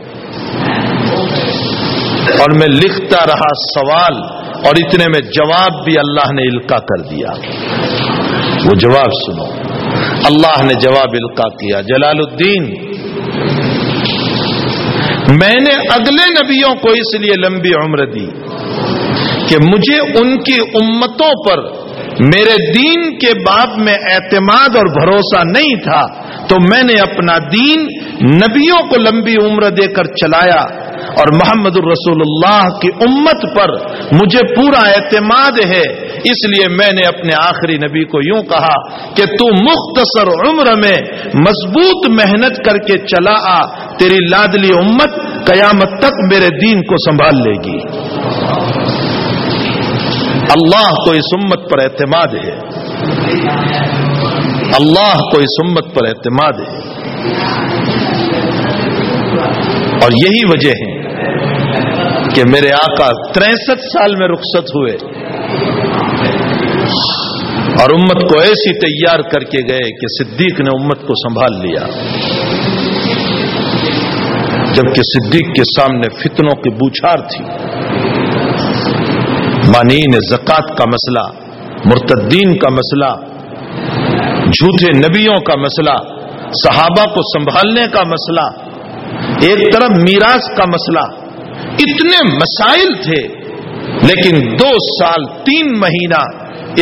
اور میں لکھتا رہا سوال۔ اور اتنے میں جواب بھی اللہ نے القا کر دیا۔ وہ جواب سنو۔ اللہ نے جواب القا کیا۔ جلال الدین۔ میں نے اگلے نبیوں کو اس لیے لمبی عمر دی کہ مجھے ان کی امتوں پر میرے دین کے باب میں اعتماد اور بھروسہ نہیں تھا تو میں نے اپنا دین نبیوں کو لمبی عمر دے کر چلایا۔ اور محمد الرسول اللہ کی امت پر مجھے پورا اعتماد ہے، اس لیے میں نے اپنے آخری نبی کو یوں کہا کہ تو مختصر عمر میں مضبوط محنت کر کے چلا آ، تیری لادلی امت قیامت تک میرے دین کو سنبھال لے گی۔ اللہ کو اس امت پر اعتماد ہے۔ اللہ کو اس امت پر اعتماد ہے۔ اور یہی وجہ ہے کہ میرے آقا تریسٹھ سال میں رخصت ہوئے اور امت کو ایسی تیار کر کے گئے کہ صدیق نے امت کو سنبھال لیا۔ جبکہ صدیق کے سامنے فتنوں کی بوچھار تھی۔ مانین زکات کا مسئلہ، مرتدین کا مسئلہ، جھوٹے نبیوں کا مسئلہ، صحابہ کو سنبھالنے کا مسئلہ ایک طرف میراث کا مسئلہ اتنے مسائل تھے، لیکن دو سال، تین مہینہ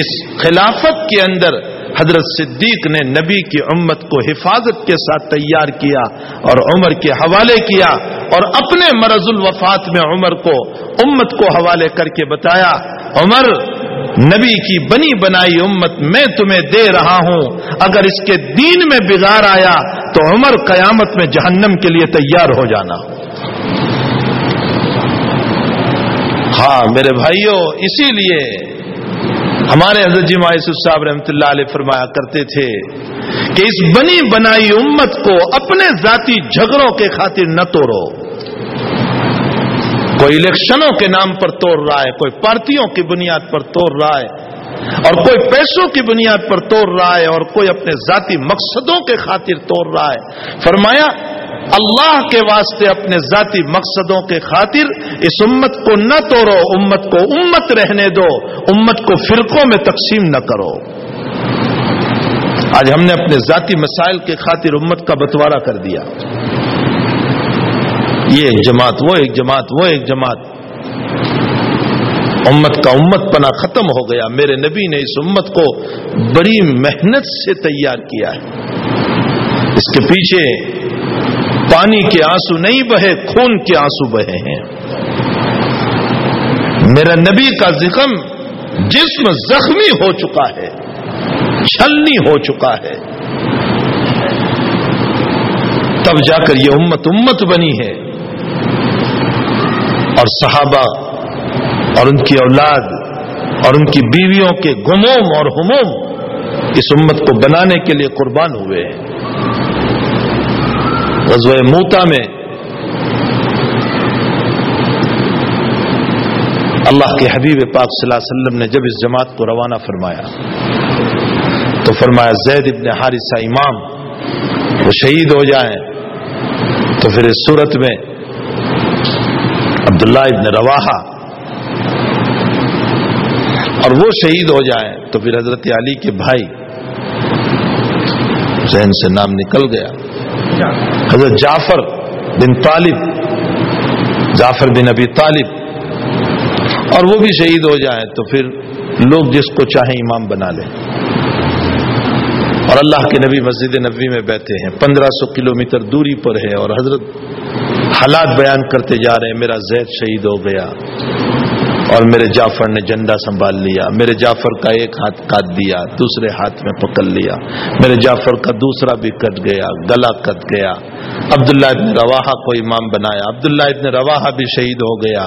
اس خلافت کے اندر حضرت صدیق نے نبی کی امت کو حفاظت کے ساتھ تیار کیا اور عمر کے حوالے کیا اور اپنے مرض الوفات میں عمر کو، امت کو حوالے کر کے بتایا، عمر، نبی کی بنی بنائی امت میں تمہیں دے رہا ہوں، اگر اس کے دین میں بگاڑ آیا تو عمر قیامت میں جہنم کے لیے تیار ہو جانا۔ ہاں میرے بھائیوں اسی لیے ہمارے حضرت جی مایوسف صاحب رحمۃ اللہ علیہ فرمایا کرتے تھے کہ اس بنی بنائی امت کو اپنے ذاتی جھگڑوں کے خاطر نہ توڑو۔ کوئی الیکشنوں کے نام پر توڑ رہا ہے، کوئی پارٹیوں کی بنیاد پر توڑ رہا ہے اور کوئی پیسوں کی بنیاد پر توڑ رہا ہے اور کوئی اپنے ذاتی مقصدوں کے خاطر توڑ رہا ہے۔ فرمایا، اللہ کے واسطے اپنے ذاتی مقصدوں کے خاطر اس امت کو نہ توڑو، امت کو امت رہنے دو، امت کو فرقوں میں تقسیم نہ کرو۔ آج ہم نے اپنے ذاتی مسائل کے خاطر امت کا بٹوارا کر دیا۔ یہ ایک جماعت، وہ ایک جماعت، وہ ایک جماعت۔ امت کا امت پنا ختم ہو گیا۔ میرے نبی نے اس امت کو بڑی محنت سے تیار کیا ہے۔ اس کے پیچھے پانی کے آنسو نہیں بہے، خون کے آنسو بہے ہیں۔ میرا نبی کا زخم جسم زخمی ہو چکا ہے، چھلنی ہو چکا ہے۔ تب جا کر یہ امت امت بنی ہے۔ اور صحابہ اور ان کی اولاد اور ان کی بیویوں کے گموم اور ہموم اس امت کو بنانے کے لیے قربان ہوئے ہیں۔ غزوہ موتا میں اللہ کے حبیب پاک صلی اللہ علیہ وسلم نے جب اس جماعت کو روانہ فرمایا تو فرمایا، زید ابن حارثہ امام، وہ شہید ہو جائیں۔ تو پھر اس صورت میں عبداللہ ابن رواحہ اور وہ شہید ہو جائیں تو پھر حضرت علی کے بھائی ذہن سے نام نکل گیا۔ حضرت جعفر بن طالب، جعفر بن ابی طالب، اور وہ بھی شہید ہو جائیں تو پھر لوگ جس کو چاہیں امام بنا لیں۔ اور اللہ کے نبی مسجد نبی میں بیٹھے ہیں، پندرہ سو کلو میٹر دوری پر ہے اور حضرت حالات بیان کرتے جا رہے ہیں، میرا زید شہید ہو گیا۔ اور میرے جعفر نے جنڈا سنبھال لیا، میرے جعفر کا ایک ہاتھ کاٹ دیا، دوسرے ہاتھ میں پکڑ لیا۔ میرے جعفر کا دوسرا بھی کٹ گیا، گلا کٹ گیا۔ عبداللہ ابن رواحہ کو امام بنایا، عبداللہ ابن رواحہ بھی شہید ہو گیا۔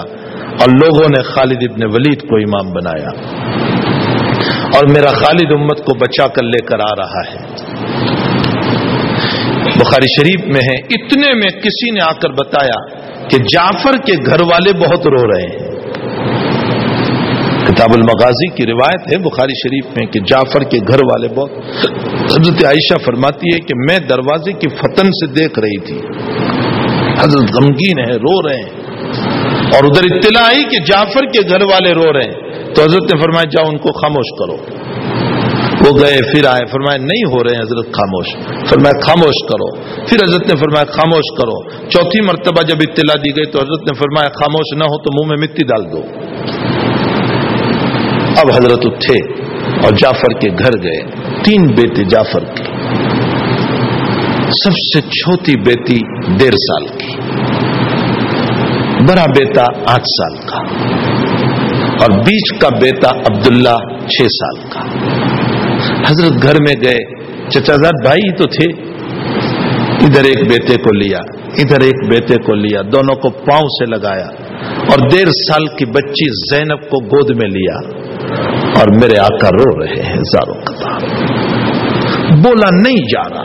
اور لوگوں نے خالد ابن ولید کو امام بنایا۔ اور میرا خالد امت کو بچا کر لے کر آ رہا ہے۔ بخاری شریف میں ہے، اتنے میں کسی نے آ کر بتایا کہ جعفر کے گھر والے بہت رو رہے ہیں۔ کتاب المغازی کی روایت ہے، بخاری شریف میں کہ جعفر کے گھر والے بہت، حضرت عائشہ فرماتی ہے کہ میں دروازے کی فتن سے دیکھ رہی تھی۔ حضرت غمگین ہے، رو رہے ہیں۔ اور ادھر اطلاع آئی کہ جعفر کے گھر والے رو رہے ہیں۔ تو حضرت نے فرمایا، جاؤ ان کو خاموش کرو۔ وہ گئے، پھر آئے، فرمایا، نہیں ہو رہے ہیں حضرت خاموش۔ فرمایا، خاموش کرو۔ پھر حضرت نے فرمایا، خاموش کرو۔ چوتھی مرتبہ جب اطلاع دی گئی تو حضرت نے فرمایا، خاموش نہ ہو تو منہ میں مٹی ڈال دو۔ اب حضرت اٹھے اور جعفر کے گھر گئے۔ تین بیٹے جعفر کے۔ سب سے چھوٹی بیٹی ڈیڑھ سال کی۔ بڑا بیٹا آٹھ سال کا۔ اور بیچ کا بیٹا عبداللہ چھ سال کا۔ حضرت گھر میں گئے۔ چچا زاد بھائی تو تھے۔ ادھر ایک بیٹے کو لیا۔ ادھر ایک بیٹے کو لیا۔ دونوں کو پاؤں سے لگایا۔ اور ڈیڑھ سال کی بچی زینب کو گود میں لیا۔ اور میرے آقا رو رہے ہیں زاروں قطار بولا نہیں جا رہا۔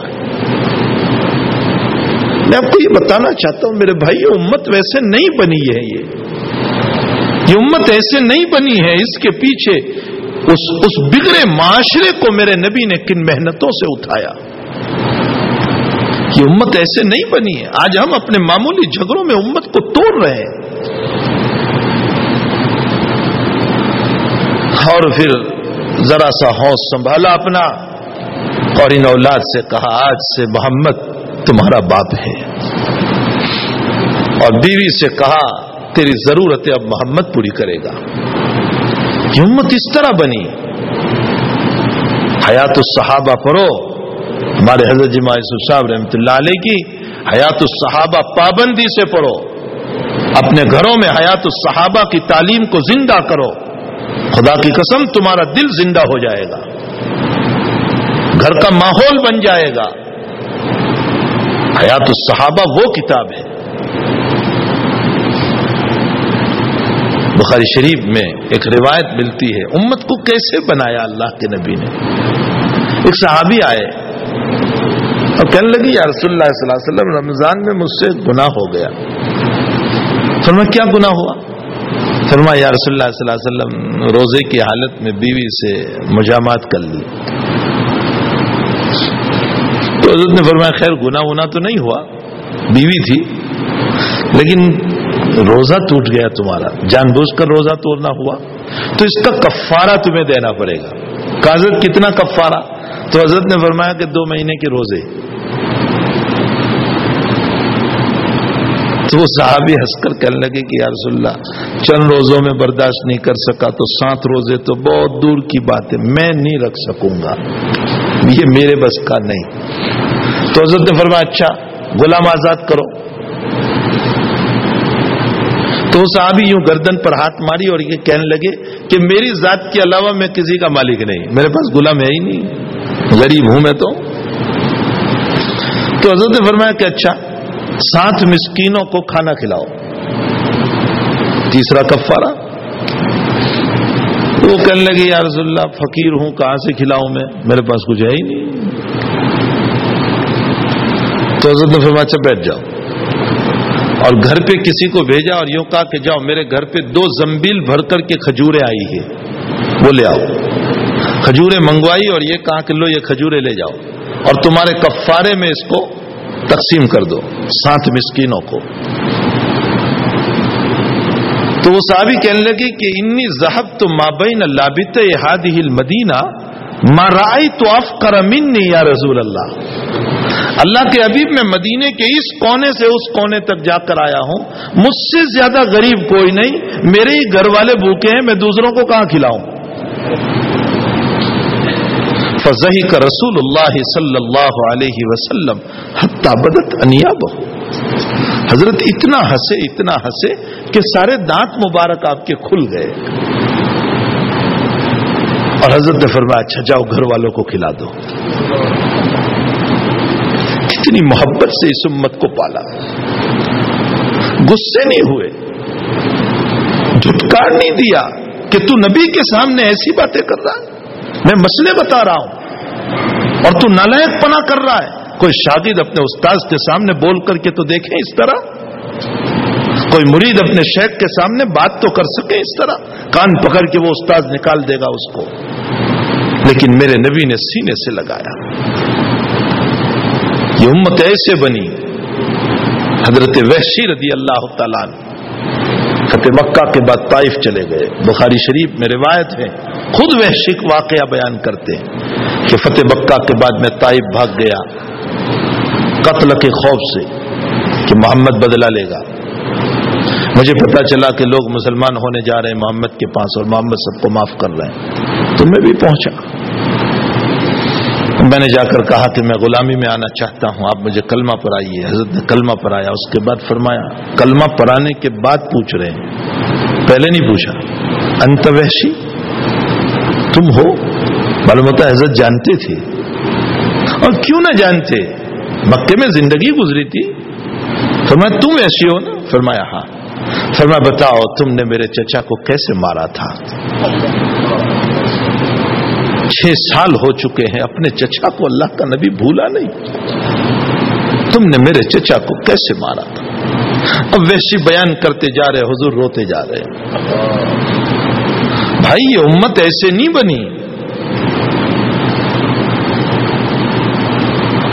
میں آپ کو یہ بتانا چاہتا ہوں، میرے بھائی امت ویسے نہیں بنی ہے یہ۔ یہ امت ایسے نہیں بنی ہے، اس کے پیچھے اس اس بگڑے معاشرے کو میرے نبی نے کن محنتوں سے اٹھایا۔ یہ امت ایسے نہیں بنی ہے۔ آج ہم اپنے معمولی جھگڑوں میں امت کو توڑ رہے ہیں۔ اور پھر ذرا سا حوص سنبھالا اپنا۔ اور ان اولاد سے کہا، آج سے محمد تمہارا باپ ہے۔ اور بیوی سے کہا، تیری ضرورت اب محمد پوری کرے گا۔ یہ امت اس طرح بنی۔ حیات الصحابہ پڑھو۔ ہمارے حضرت جی جمع صاحب رحمۃ اللہ علیہ کی حیات الصحابہ پابندی سے پڑھو۔ اپنے گھروں میں حیات الصحابہ کی تعلیم کو زندہ کرو۔ خدا کی قسم تمہارا دل زندہ ہو جائے گا۔ گھر کا ماحول بن جائے گا۔ حیات الصحابہ وہ کتاب ہے۔ بخاری شریف میں ایک روایت ملتی ہے، امت کو کیسے بنایا اللہ کے نبی نے؟ ایک صحابی آئے اور کہنے لگی، یا رسول اللہ صلی اللہ علیہ وسلم، رمضان میں مجھ سے گناہ ہو گیا۔ فرما کیا گناہ ہوا؟ فرما یا رسول اللہ صلی اللہ علیہ وسلم، روزے کی حالت میں بیوی سے مجامات کر لی۔ تو حضرت نے فرمایا، خیر، گناہ ونا تو نہیں ہوا، بیوی تھی، لیکن روزہ ٹوٹ گیا تمہارا۔ جان بوجھ کر روزہ توڑنا ہوا۔ تو اس کا کفارہ تمہیں دینا پڑے گا۔ کاغذ کتنا کفارہ؟ تو حضرت نے فرمایا کہ دو مہینے کے روزے۔ تو وہ صحابی ہنس کر کہنے لگے کہ یا رسول اللہ، چند روزوں میں برداشت نہیں کر سکا تو سات روزے تو بہت دور کی بات ہے، میں نہیں رکھ سکوں گا۔ یہ میرے بس کا نہیں۔ تو حضرت نے فرمایا اچھا غلام آزاد کرو۔ تو صحابی یوں گردن پر ہاتھ ماری اور یہ کہنے لگے کہ میری ذات کے علاوہ میں کسی کا مالک نہیں، میرے پاس غلام ہے ہی نہیں۔ غریب ہوں میں تو۔ تو حضرت نے فرمایا کہ اچھا سات مسکینوں کو کھانا کھلاؤ۔ تیسرا کفارہ۔ وہ کہنے لگے، یا رسول اللہ، فقیر ہوں، کہاں سے کھلاؤں میں؟ میرے پاس کچھ ہے ہی نہیں۔ تو حضرت نے فرمایا اچھا بیٹھ جاؤ۔ اور گھر پہ کسی کو بھیجا اور یوں کہا کہ جاؤ، میرے گھر پہ دو زمبیل بھر کر کے کھجورے آئی ہے وہ لے آؤ۔ کھجورے منگوائی اور یہ کہا کہ لو، یہ کھجورے لے جاؤ۔ اور تمہارے کفارے میں اس کو تقسیم کر دو، سات مسکینوں کو۔ تو وہ صحابی کہنے لگی کہ انی زہب تو مابین لابت ہل مدینہ مارائی تو آف کرمنی یا رضول اللہ۔ اللہ کے حبیب میں مدینے کے اس کونے سے اس کونے تک جا کر آیا ہوں۔ مجھ سے زیادہ غریب کوئی نہیں، میرے ہی گھر والے بھوکے ہیں، میں دوسروں کو کہاں کھلاؤں؟ فضحی کا رسول اللہ صلی اللہ علیہ وسلم حتہ بدت انیا بہو حضرت اتنا ہنسے اتنا ہنسے کہ سارے دانت مبارک آپ کے کھل گئے. اور حضرت نے فرمایا اچھا جاؤ گھر والوں کو کھلا دو۔ کتنی محبت سے اس امت کو پالا۔ غصے نہیں ہوئے۔ جھٹکار نہیں دیا کہ تو نبی کے سامنے ایسی باتیں کر رہا ہے۔ میں مسئلے بتا رہا ہوں۔ اور تو نالائک پنا کر رہا ہے۔ کوئی شادید اپنے استاذ کے سامنے بول کر کے تو دیکھیں اس طرح۔ کوئی مرید اپنے شیخ کے سامنے بات تو کر سکے اس طرح۔ کان پکڑ کے وہ استاذ نکال دے گا اس کو۔ لیکن میرے نبی نے سینے سے لگایا۔ یہ امت ایسے بنی۔ حضرت وحشی رضی اللہ تعالیٰ فتح مکہ کے بعد طائف چلے گئے۔ بخاری شریف میں روایت ہے۔ خود وحشی واقعہ بیان کرتے ہیں کہ فتح مکہ کے بعد میں طائف بھاگ گیا قتل کے خوف سے کہ محمد بدلہ لے گا۔ مجھے پتا چلا کہ لوگ مسلمان ہونے جا رہے ہیں محمد کے پاس اور محمد سب کو معاف کر رہے ہیں۔ تو میں بھی پہنچا۔ میں نے جا کر کہا کہ میں غلامی میں آنا چاہتا ہوں۔ آپ مجھے کلمہ پر آئیے۔ حضرت نے کلمہ پر آیا۔ اس کے بعد فرمایا، کلمہ پر آنے کے بعد پوچھ رہے ہیں۔ پہلے نہیں پوچھا۔ انت وحشی؟ تم ہو؟ معلوم ہوتا حضرت جانتے تھے۔ اور کیوں نہ جانتے؟ مکے میں زندگی گزری تھی۔ فرمایا، تم ایسی ہو نا؟ فرمایا ہاں۔ فرمایا، بتاؤ، تم نے میرے چچا کو کیسے مارا تھا؟ چھ سال ہو چکے ہیں، اپنے چچا کو اللہ کا نبی بھولا نہیں۔ تم نے میرے چچا کو کیسے مارا تھا؟ اب ویسی بیان کرتے جا رہے، حضور روتے جا رہے۔ بھائی، یہ امت ایسے نہیں بنی۔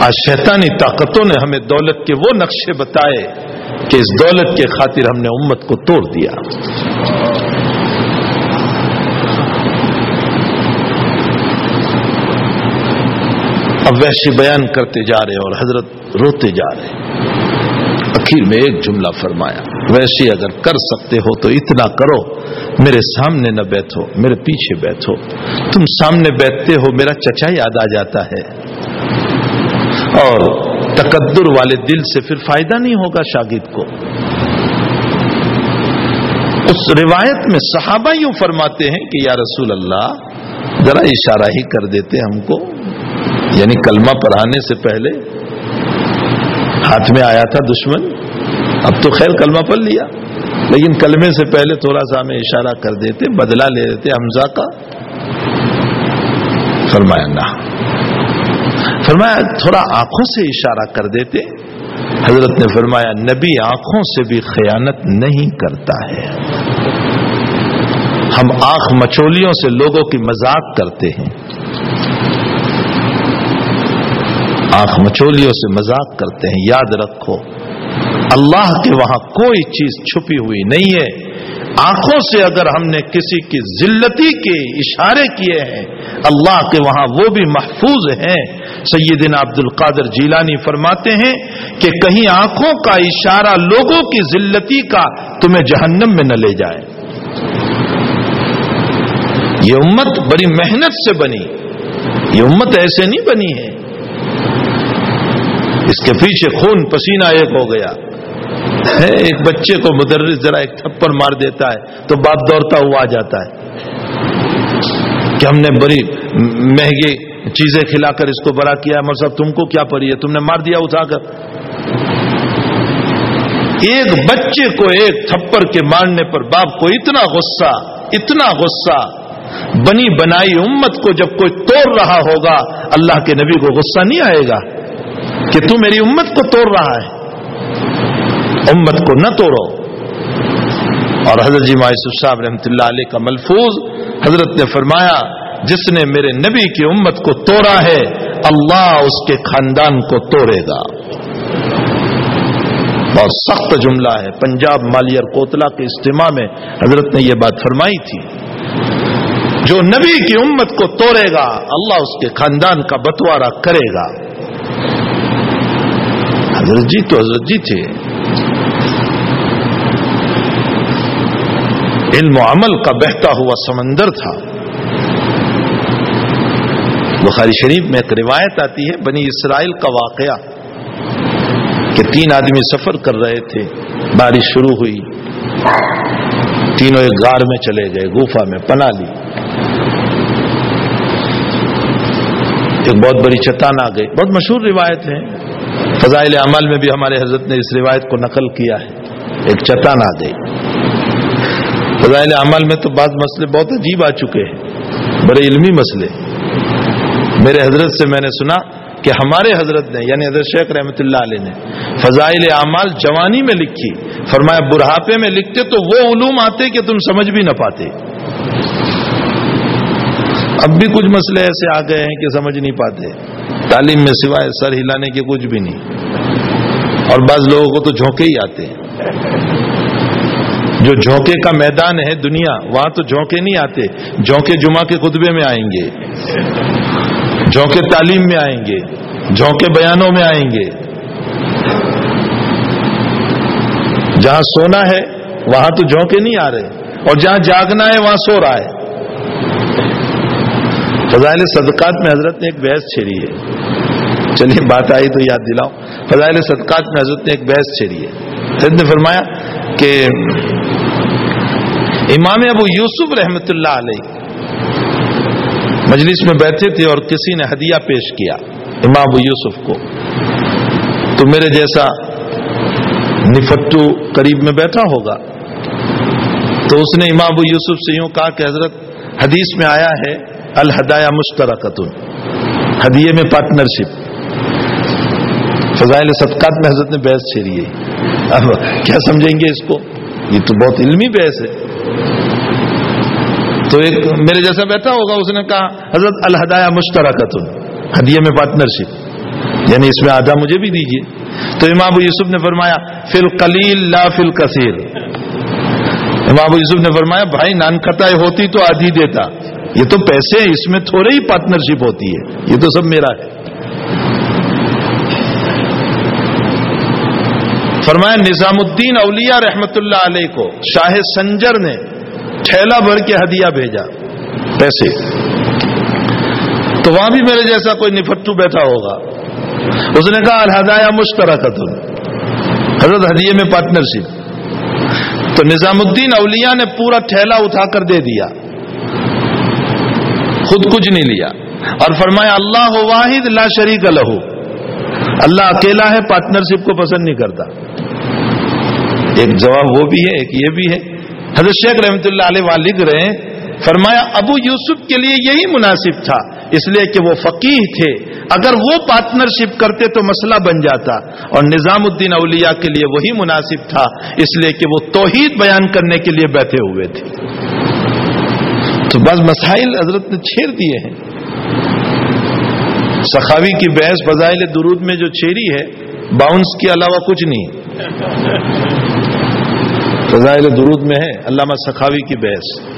آج شیطانی طاقتوں نے ہمیں دولت کے وہ نقشے بتائے کہ اس دولت کے خاطر ہم نے امت کو توڑ دیا۔ اب ویسی بیان کرتے جا رہے اور حضرت روتے جا رہے اخیر میں ایک جملہ فرمایا ویسی اگر کر سکتے ہو تو اتنا کرو، میرے سامنے نہ بیٹھو، میرے پیچھے بیٹھو۔ تم سامنے بیٹھتے ہو، میرا چچا یاد آ جاتا ہے۔ اور تقدر والے دل سے پھر فائدہ نہیں ہوگا شاگرد کو۔ اس روایت میں صحابہ یوں فرماتے ہیں کہ، یا رسول اللہ، ذرا اشارہ ہی کر دیتے ہم کو۔ یعنی کلمہ پڑھانے سے پہلے ہاتھ میں آیا تھا دشمن، اب تو خیر کلمہ پڑھ لیا۔ لیکن کلمے سے پہلے تھوڑا سا ہمیں اشارہ کر دیتے، بدلہ لے لیتے حمزہ کا۔ فرمایا نہ فرمایا، تھوڑا آنکھوں سے اشارہ کر دیتے۔ حضرت نے فرمایا، نبی آنکھوں سے بھی خیانت نہیں کرتا ہے۔ ہم آنکھ مچولیوں سے لوگوں کی مذاق کرتے ہیں۔ آنکھ مچولیوں سے مذاق کرتے ہیں، یاد رکھو، اللہ کے وہاں کوئی چیز چھپی ہوئی نہیں ہے۔ آنکھوں سے اگر ہم نے کسی کی ذلتی کے اشارے کیے ہیں، اللہ کے وہاں وہ بھی محفوظ ہیں۔ سیدنا عبد القادر جیلانی فرماتے ہیں کہ کہیں آنکھوں کا اشارہ لوگوں کی ذلتی کا تمہیں جہنم میں نہ لے جائے۔ یہ امت بڑی محنت سے بنی، یہ امت ایسے نہیں بنی ہے اس کے پیچھے خون پسینہ ایک ہو گیا۔ ایک بچے کو مدرس ذرا ایک تھپڑ مار دیتا ہے تو باپ دوڑتا ہوا آ جاتا ہے۔ کہ ہم نے بڑی مہنگی چیزیں کھلا کر اس کو بڑا کیا مر صاحب تم کو کیا پڑی ہے؟ تم نے مار دیا اٹھا کر۔ ایک بچے کو ایک تھپڑ کے مارنے پر باپ کو اتنا غصہ اتنا غصہ۔ بنی بنائی امت کو جب کوئی توڑ رہا ہوگا، اللہ کے نبی کو غصہ نہیں آئے گا۔ کہ تو میری امت کو توڑ رہا ہے۔ امت کو نہ توڑو۔ اور حضرت جی مایوسف صاحب رحمۃ اللہ علیہ کا ملفوظ حضرت نے فرمایا، جس نے میرے نبی کی امت کو توڑا ہے، اللہ اس کے خاندان کو توڑے گا۔ بہت سخت جملہ ہے۔ پنجاب مالیہ کوتلا کے اجتماع میں حضرت نے یہ بات فرمائی تھی۔ جو نبی کی امت کو توڑے گا، اللہ اس کے خاندان کا بٹوارا کرے گا۔ حضرت جی تو حضرت جی تھے۔ علم و عمل کا بہتا ہوا سمندر تھا۔ بخاری شریف میں ایک روایت آتی ہے، بنی اسرائیل کا واقعہ کہ تین آدمی سفر کر رہے تھے، بارش شروع ہوئی۔ تینوں ایک غار میں چلے گئے گوفا میں پنا لی۔ ایک بہت بڑی چٹان آ گئی۔ بہت مشہور روایت ہے۔ فضائل عمل میں بھی ہمارے حضرت نے اس روایت کو نقل کیا ہے۔ ایک چٹان آ گئی فضائل عمل میں تو بعض مسئلے بہت عجیب آ چکے ہیں۔ بڑے علمی مسئلے۔ میرے حضرت سے میں نے سنا کہ ہمارے حضرت نے یعنی حضرت شیخ رحمت اللہ علیہ نے، فضائل اعمال جوانی میں لکھی۔ فرمایا، بڑھاپے میں لکھتے تو وہ علوم آتے کہ تم سمجھ بھی نہ پاتے۔ اب بھی کچھ مسئلے ایسے آ گئے ہیں کہ سمجھ نہیں پاتے۔ تعلیم میں سوائے سر ہلانے کے کچھ بھی نہیں۔ اور بعض لوگوں کو تو جھونکے ہی آتے ہیں۔ جو جھونکے کا میدان ہے دنیا، وہاں تو جھونکے نہیں آتے۔ جھونکے جمعہ کے خطبے میں آئیں گے۔ جھونکے تعلیم میں آئیں گے۔ جھونکے بیانوں میں آئیں گے۔ جہاں سونا ہے، وہاں تو جھونکے نہیں آ رہے۔ اور جہاں جاگنا ہے، وہاں سو رہا ہے۔ فضائل صدقات میں حضرت نے ایک بحث چھیڑی ہے۔ چلیے، بات آئی تو یاد دلاؤ فضائل صدقات میں حضرت نے ایک بحث چھیڑی ہے۔ حضرت نے فرمایا کہ امام ابو یوسف رحمت اللہ علیہ مجلس میں بیٹھے تھے اور کسی نے ہدیہ پیش کیا امام ابو یوسف کو۔ تو میرے جیسا نفٹو قریب میں بیٹھا ہوگا۔ تو اس نے امام ابو یوسف سے یوں کہا کہ حضرت حدیث میں آیا ہے الہدایا مشترکت ہدیے میں پارٹنرشپ فضائل صدقات میں حضرت نے بحث چھیڑی ہے۔ اب کیا سمجھیں گے اس کو؟ یہ تو بہت علمی بحث ہے۔ تو ایک میرے جیسا بیٹھا ہوگا، اس نے کہا، حضرت الہدایا مشترکت ہدیے میں پارٹنرشپ یعنی اس میں آدھا مجھے بھی دیجیے۔ تو امام ابو یوسف نے فرمایا فل قلیل لا فل کثیر امام ابو یوسف نے فرمایا، بھائی نان کٹائی ہوتی تو آدھی دیتا۔ یہ تو پیسے اس میں تھوڑے ہی پارٹنرشپ ہوتی ہے۔ یہ تو سب میرا ہے۔ فرمایا نظام الدین اولیاء رحمت اللہ علیہ کو شاہ سنجر نے ٹھیلا بھر کے ہدیہ بھیجا، پیسے۔ تو وہاں بھی میرے جیسا کوئی نفٹو بیٹھا ہوگا۔ اس نے کہا الہدایا مشترک حضرت ہدیے میں پارٹنرشپ تو نظام الدین اولیاء نے پورا ٹھیلا اٹھا کر دے دیا۔ خود کچھ نہیں لیا اور فرمایا، اللہ واحد لا شریک لہو۔ اللہ اکیلا ہے پارٹنرشپ کو پسند نہیں کرتا۔ ایک جواب وہ بھی ہے، ایک یہ بھی ہے۔ حضرت شیخ رحمۃ اللہ علیہ لکھ رہے ہیں، فرمایا، ابو یوسف کے لیے یہی مناسب تھا، اس لیے کہ وہ فقیر تھے۔ اگر وہ پارٹنرشپ کرتے تو مسئلہ بن جاتا۔ اور نظام الدین اولیاء کے لیے وہی مناسب تھا، اس لیے کہ وہ توحید بیان کرنے کے لیے بیٹھے ہوئے تھے۔ تو بس مسائل حضرت نے چھیڑ دیے ہیں۔ سخاوی کی بحث فضائل درود میں جو چھیڑی ہے باؤنس کے علاوہ کچھ نہیں۔ فضائل درود میں ہے، علامہ سخاوی کی بحث۔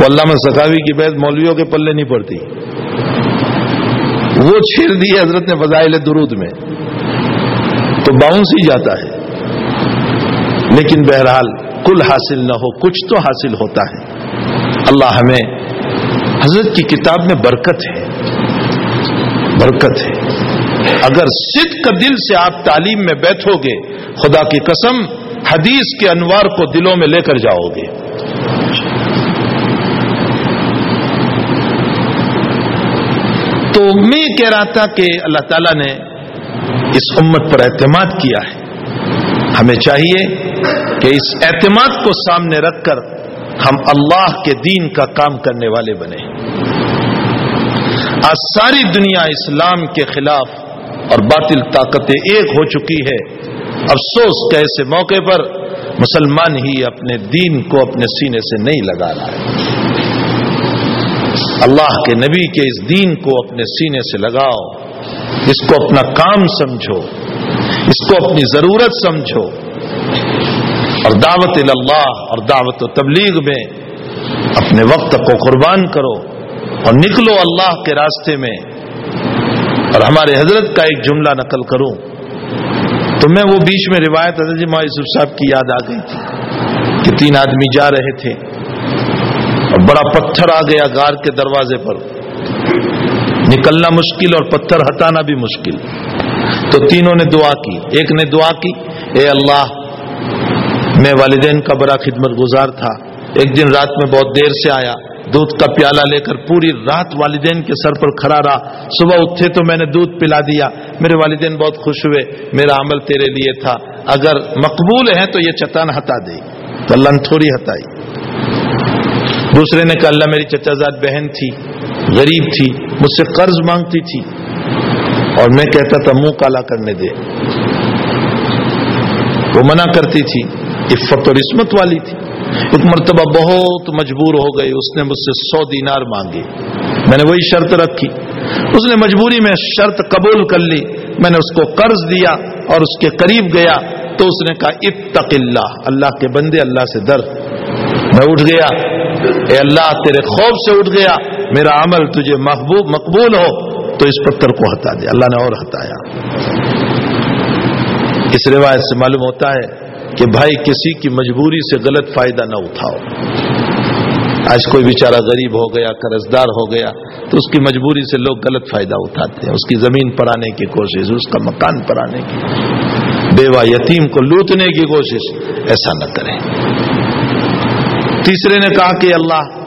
وہ علامہ سخاوی کی بحث مولویوں کے پلے نہیں پڑتی۔ وہ چھیڑ دی ہے حضرت نے فضائل درود میں۔ تو باؤنس ہی جاتا ہے۔ لیکن بہرحال کل حاصل نہ ہو، کچھ تو حاصل ہوتا ہے۔ اللہ ہمیں حضرت کی کتاب میں برکت ہے۔ برکت ہے۔ اگر صدق کا دل سے آپ تعلیم میں بیٹھو گے، خدا کی قسم، حدیث کے انوار کو دلوں میں لے کر جاؤ گے۔ تو میں کہہ رہا تھا کہ اللہ تعالیٰ نے اس امت پر اعتماد کیا ہے۔ ہمیں چاہیے کہ اس اعتماد کو سامنے رکھ کر ہم اللہ کے دین کا کام کرنے والے بنے آج ساری دنیا اسلام کے خلاف اور باطل طاقتیں ایک ہو چکی ہے۔ افسوس کہ ایسے موقع پر مسلمان ہی اپنے دین کو اپنے سینے سے نہیں لگا رہا ہے۔ اللہ کے نبی کے اس دین کو اپنے سینے سے لگاؤ۔ اس کو اپنا کام سمجھو۔ اس کو اپنی ضرورت سمجھو۔ اور دعوت اللہ اور دعوت و تبلیغ میں اپنے وقت کو قربان کرو اور نکلو اللہ کے راستے میں اور ہمارے حضرت کا ایک جملہ نقل کروں تو میں وہ بیچ میں روایت حضرت جی یوسف صاحب کی یاد آ گئی تھی کہ تین آدمی جا رہے تھے اور بڑا پتھر آ گیا گار کے دروازے پر۔ نکلنا مشکل اور پتھر ہٹانا بھی مشکل۔ تو تینوں نے دعا کی۔ ایک نے دعا کی، اے اللہ میں والدین کا بڑا خدمت گزار تھا۔ ایک دن رات میں بہت دیر سے آیا۔ دودھ کا پیالہ لے کر پوری رات والدین کے سر پر کھڑا رہا۔ صبح اٹھے تو میں نے دودھ پلا دیا۔ میرے والدین بہت خوش ہوئے۔ میرا عمل تیرے لیے تھا۔ اگر مقبول ہے تو یہ چٹان ہٹا دے۔ تو اللہ نے تھوڑی ہٹائی۔ دوسرے نے کہا، اللہ میری چچا زاد بہن تھی، غریب تھی، مجھ سے قرض مانگتی تھی۔ اور میں کہتا تھا، منہ کالا کرنے دے۔ وہ منع کرتی تھی۔ عفت اور عصمت والی تھی۔ ایک مرتبہ بہت مجبور ہو گئی اس نے مجھ سے سو دینار مانگے۔ میں نے وہی شرط رکھی۔ اس نے مجبوری میں شرط قبول کر لی۔ میں نے اس کو قرض دیا اور اس کے قریب گیا۔ تو اس نے کہا، اتق اللہ اللہ کے بندے اللہ سے در میں اٹھ گیا۔ اے اللہ، تیرے خوف سے اٹھ گیا۔ میرا عمل تجھے محبوب مقبول ہو۔ تو اس پتھر کو ہٹا دیا اللہ نے اور ہٹایا۔ اس روایت سے معلوم ہوتا ہے کہ بھائی کسی کی مجبوری سے غلط فائدہ نہ اٹھاؤ۔ آج کوئی بیچارہ غریب ہو گیا قرض دار ہو گیا، تو اس کی مجبوری سے لوگ غلط فائدہ اٹھاتے ہیں۔ اس کی زمین پر آنے کی کوشش، اس کا مکان پر آنے کی۔ بیوہ یتیم کو لوٹنے کی کوشش، ایسا نہ کریں۔ تیسرے نے کہا کہ اللہ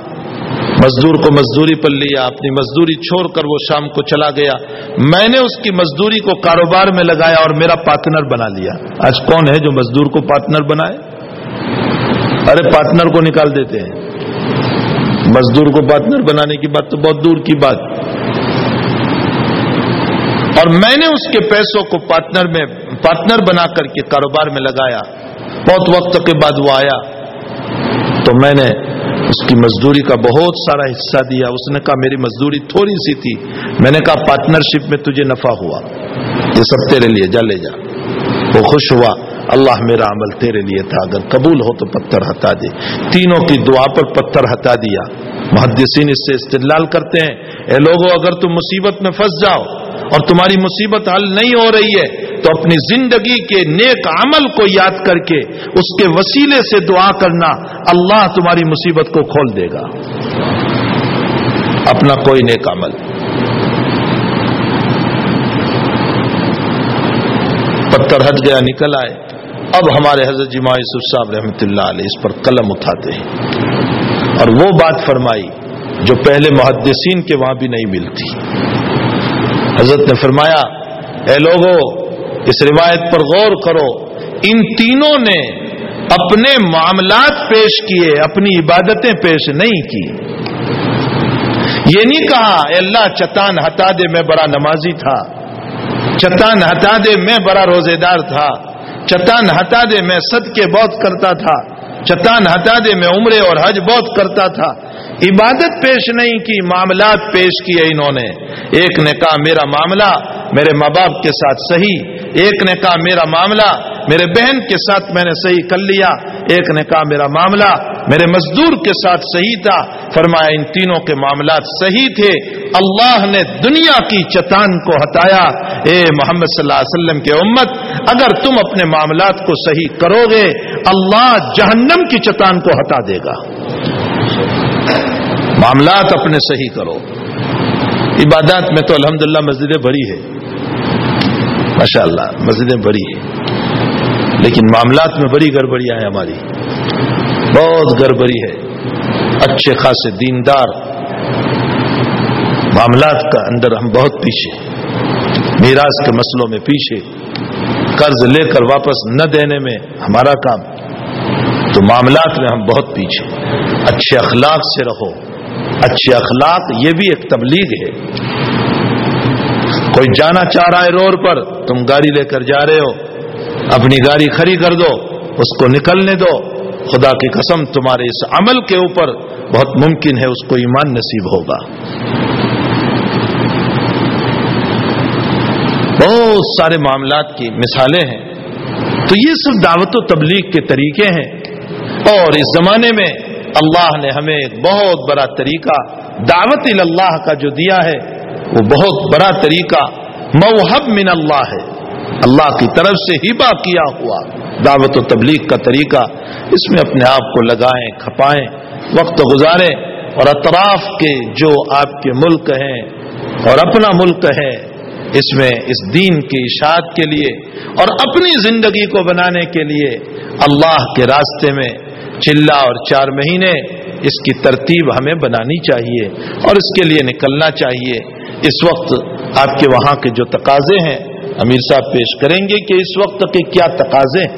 مزدور کو مزدوری پر لیا، اپنی مزدوری چھوڑ کر وہ شام کو چلا گیا۔ میں نے اس کی مزدوری کو کاروبار میں لگایا اور میرا پارٹنر بنا لیا۔ آج کون ہے جو مزدور کو پارٹنر بنائے؟ ارے پارٹنر کو نکال دیتے ہیں۔ مزدور کو پارٹنر بنانے کی بات تو بہت دور کی بات۔ اور میں نے اس کے پیسوں کو پارٹنر میں، پارٹنر بنا کر کے کاروبار میں لگایا۔ بہت وقت کے بعد وہ آیا۔ تو میں نے اس کی مزدوری کا بہت سارا حصہ دیا۔ اس نے کہا، میری مزدوری تھوڑی سی تھی۔ میں نے کہا پارٹنرشپ میں تجھے نفع ہوا۔ یہ سب تیرے لیے، جا لے جا۔ وہ خوش ہوا۔ اللہ میرا عمل تیرے لیے تھا۔ اگر قبول ہو تو پتھر ہٹا دے۔ تینوں کی دعا پر پتھر ہٹا دیا۔ محدثین اس سے استدلال کرتے ہیں۔ اے لوگوں اگر تم مصیبت میں پھنس جاؤ اور تمہاری مصیبت حل نہیں ہو رہی ہے، تو اپنی زندگی کے نیک عمل کو یاد کر کے اس کے وسیلے سے دعا کرنا اللہ تمہاری مصیبت کو کھول دے گا۔ اپنا کوئی نیک عمل۔ پتھر ہٹ گیا، نکل آئے۔ اب ہمارے حضرت جمع یوسف صاحب رحمۃ اللہ علیہ اس پر قلم اٹھاتے ہیں۔ اور وہ بات فرمائی جو پہلے محدثین کے وہاں بھی نہیں ملتی۔ حضرت نے فرمایا، اے لوگوں اس روایت پر غور کرو۔ ان تینوں نے اپنے معاملات پیش کیے، اپنی عبادتیں پیش نہیں کی۔ یہ نہیں کہا، اے اللہ چتان ہٹا دے، میں بڑا نمازی تھا۔ چتان ہٹا دے، میں بڑا روزے دار تھا۔ چتان ہٹا دے، میں صد کے بہت کرتا تھا۔ چتان ہٹا دے، میں عمرے اور حج بہت کرتا تھا۔ عبادت پیش نہیں کی، معاملات پیش کیے انہوں نے۔ ایک نے کہا، میرا معاملہ میرے ماں باپ کے ساتھ صحیح۔ ایک نے کہا، میرا معاملہ میرے بہن کے ساتھ میں نے صحیح کر لیا۔ ایک نے کہا، میرا معاملہ میرے مزدور کے ساتھ صحیح تھا۔ فرمایا، ان تینوں کے معاملات صحیح تھے۔ اللہ نے دنیا کی چتان کو ہٹایا۔ اے محمد صلی اللہ علیہ وسلم کے امت، اگر تم اپنے معاملات کو صحیح کرو گے، اللہ جہنم کی چتان کو ہٹا دے گا۔ معاملات اپنے صحیح کرو۔ عبادات میں تو الحمدللہ مسجدیں بڑی ہے ماشاء اللہ مسجدیں بڑی ہے لیکن معاملات میں بڑی گڑبڑیاں ہیں ہماری۔ بہت گڑبڑی ہے۔ اچھے خاصے دیندار۔ معاملات کا اندر ہم بہت پیچھے میراث کے مسئلوں میں پیچھے۔ قرض لے کر واپس نہ دینے میں ہمارا کام۔ تو معاملات میں ہم بہت پیچھے اچھے اخلاق سے رہو۔ اچھے اخلاق، یہ بھی ایک تبلیغ ہے۔ کوئی جانا چاہ رہا ہے روڈ پر، تم گاڑی لے کر جا رہے ہو۔ اپنی گاڑی کھڑی کر دو، اس کو نکلنے دو۔ خدا کی قسم، تمہارے اس عمل کے اوپر بہت ممکن ہے اس کو ایمان نصیب ہوگا۔ بہت سارے معاملات کی مثالیں ہیں۔ تو یہ سب دعوت و تبلیغ کے طریقے ہیں۔ اور اس زمانے میں اللہ نے ہمیں ایک بہت بڑا طریقہ دعوت اللہ کا جو دیا ہے، وہ بہت بڑا طریقہ موہب من اللہ ہے۔ اللہ کی طرف سے ہبا کیا ہوا دعوت و تبلیغ کا طریقہ۔ اس میں اپنے آپ کو لگائیں، کھپائیں، وقت گزاریں اور اطراف کے جو آپ کے ملک ہیں اور اپنا ملک ہے اس میں اس دین کی اشاعت کے لیے اور اپنی زندگی کو بنانے کے لیے اللہ کے راستے میں چلا اور چار مہینے اس کی ترتیب ہمیں بنانی چاہیے اور اس کے لیے نکلنا چاہیے۔ اس وقت آپ کے وہاں کے جو تقاضے ہیں، امیر صاحب پیش کریں گے کہ اس وقت کے کیا تقاضے ہیں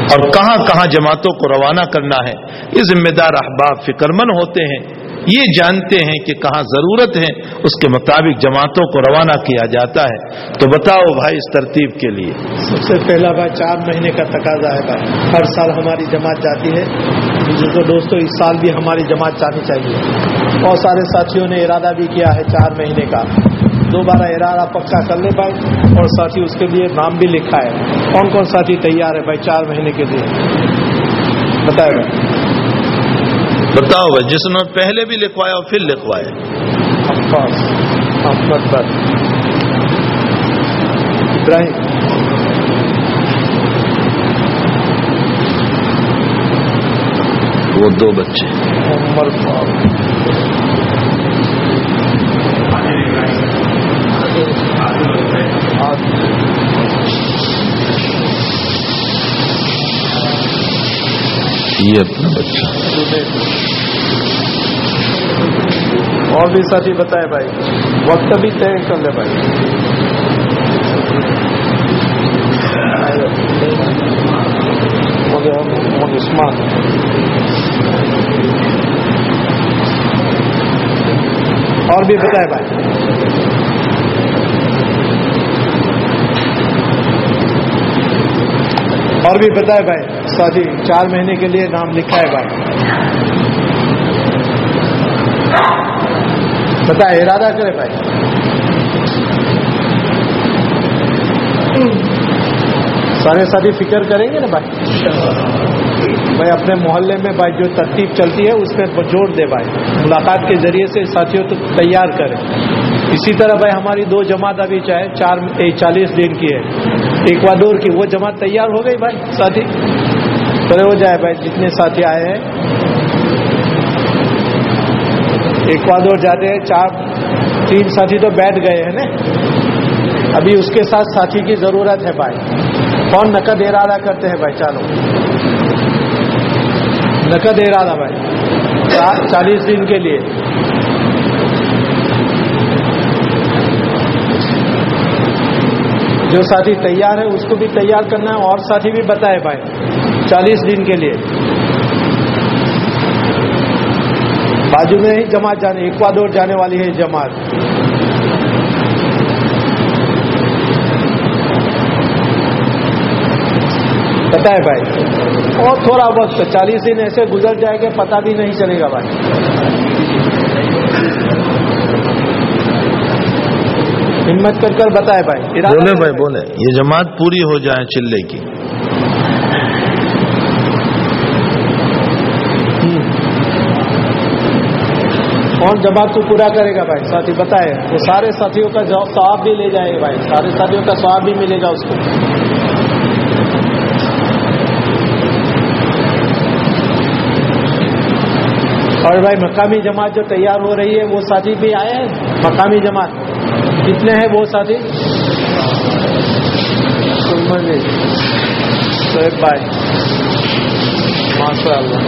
اور کہاں کہاں جماعتوں کو روانہ کرنا ہے۔ یہ ذمہ دار احباب فکر مند ہوتے ہیں۔ یہ جانتے ہیں کہ کہاں ضرورت ہے، اس کے مطابق جماعتوں کو روانہ کیا جاتا ہے۔ تو بتاؤ بھائی اس ترتیب کے لیے۔ سب سے پہلا بھائی چار مہینے کا تقاضا ہے بھائی۔ ہر سال ہماری جماعت جاتی ہے۔ تو دوستوں اس سال بھی ہماری جماعت جانی چاہیے۔ بہت سارے ساتھیوں نے ارادہ بھی کیا ہے چار مہینے کا۔ دوبارہ ارادہ پکا کر لے بھائی۔ اور ساتھی، اس کے لیے نام بھی لکھا ہے۔ کون کون ساتھی تیار ہے بھائی چار مہینے کے لیے؟ بتائے بھائی۔ بتاؤ بھائی جس نے پہلے بھی لکھوایا اور پھر ابراہیم۔ وہ دو بچے۔ عمر یہ اپنا بچہ۔ اور بھی ساتھی بتائے بھائی۔ وقت بھی طے کر لے بھائی۔ عثمان اور بھی بتائے بھائی۔ اور بھی بتائے بھائی ساتھی چار مہینے کے لیے نام لکھا ہے بھائی۔ بتائے، ارادہ کرے بھائی۔ سارے ساتھی فکر کریں گے نا بھائی؟ بھائی، اپنے محلے میں بھائی جو ترتیب چلتی ہے، اس میں جوڑ دے بھائی۔ ملاقات کے ذریعے سے ساتھیوں تو تیار کریں۔ اسی طرح بھائی، ہماری دو جماعت ابھی چاہے چار چالیس دن کی ہے۔ ایکوادور کی، وہ جماعت تیار ہو گئی بھائی، ساتھی؟ کھڑے ہو جائے بھائی، جتنے ساتھی آئے ہیں۔ ایکوادور جاتے ہیں، چار، تین ساتھی تو بیٹھ گئے ہیں نا۔ ابھی اس کے ساتھ ساتھی کی ضرورت ہے بھائی۔ کون نقد ارادہ کرتے ہیں بھائی؟ چالو۔ نقد ارادہ بھائی چالیس دن کے لیے۔ جو ساتھی تیار ہے اس کو بھی تیار کرنا ہے اور ساتھی بھی بتائے بھائی چالیس دن کے لیے۔ بازو میں ہی جماعت جانے، ایکوادور جانے والی ہے جماعت۔ بتائے بھائی، اور تھوڑا وقت چالیس دن ایسے گزر جائے گا، پتہ بھی نہیں چلے گا بھائی۔ ہمت کر کر بتائے بھائی۔ بولے بھائی بولے۔ یہ جماعت پوری ہو جائے چلے کی۔ کون جماعت کو پورا کرے گا بھائی ساتھی بتائے۔ وہ سارے ساتھیوں کا سواب بھی لے جائے بھائی سارے ساتھیوں کا سواب بھی ملے گا اس کو۔ اور بھائی مقامی جماعت جو تیار ہو رہی ہے وہ ساتھی بھی آئے ہیں؟ مقامی جماعت۔ کتنے ہیں وہ ساتھی؟ سویب بھائی۔ ماشاء اللہ۔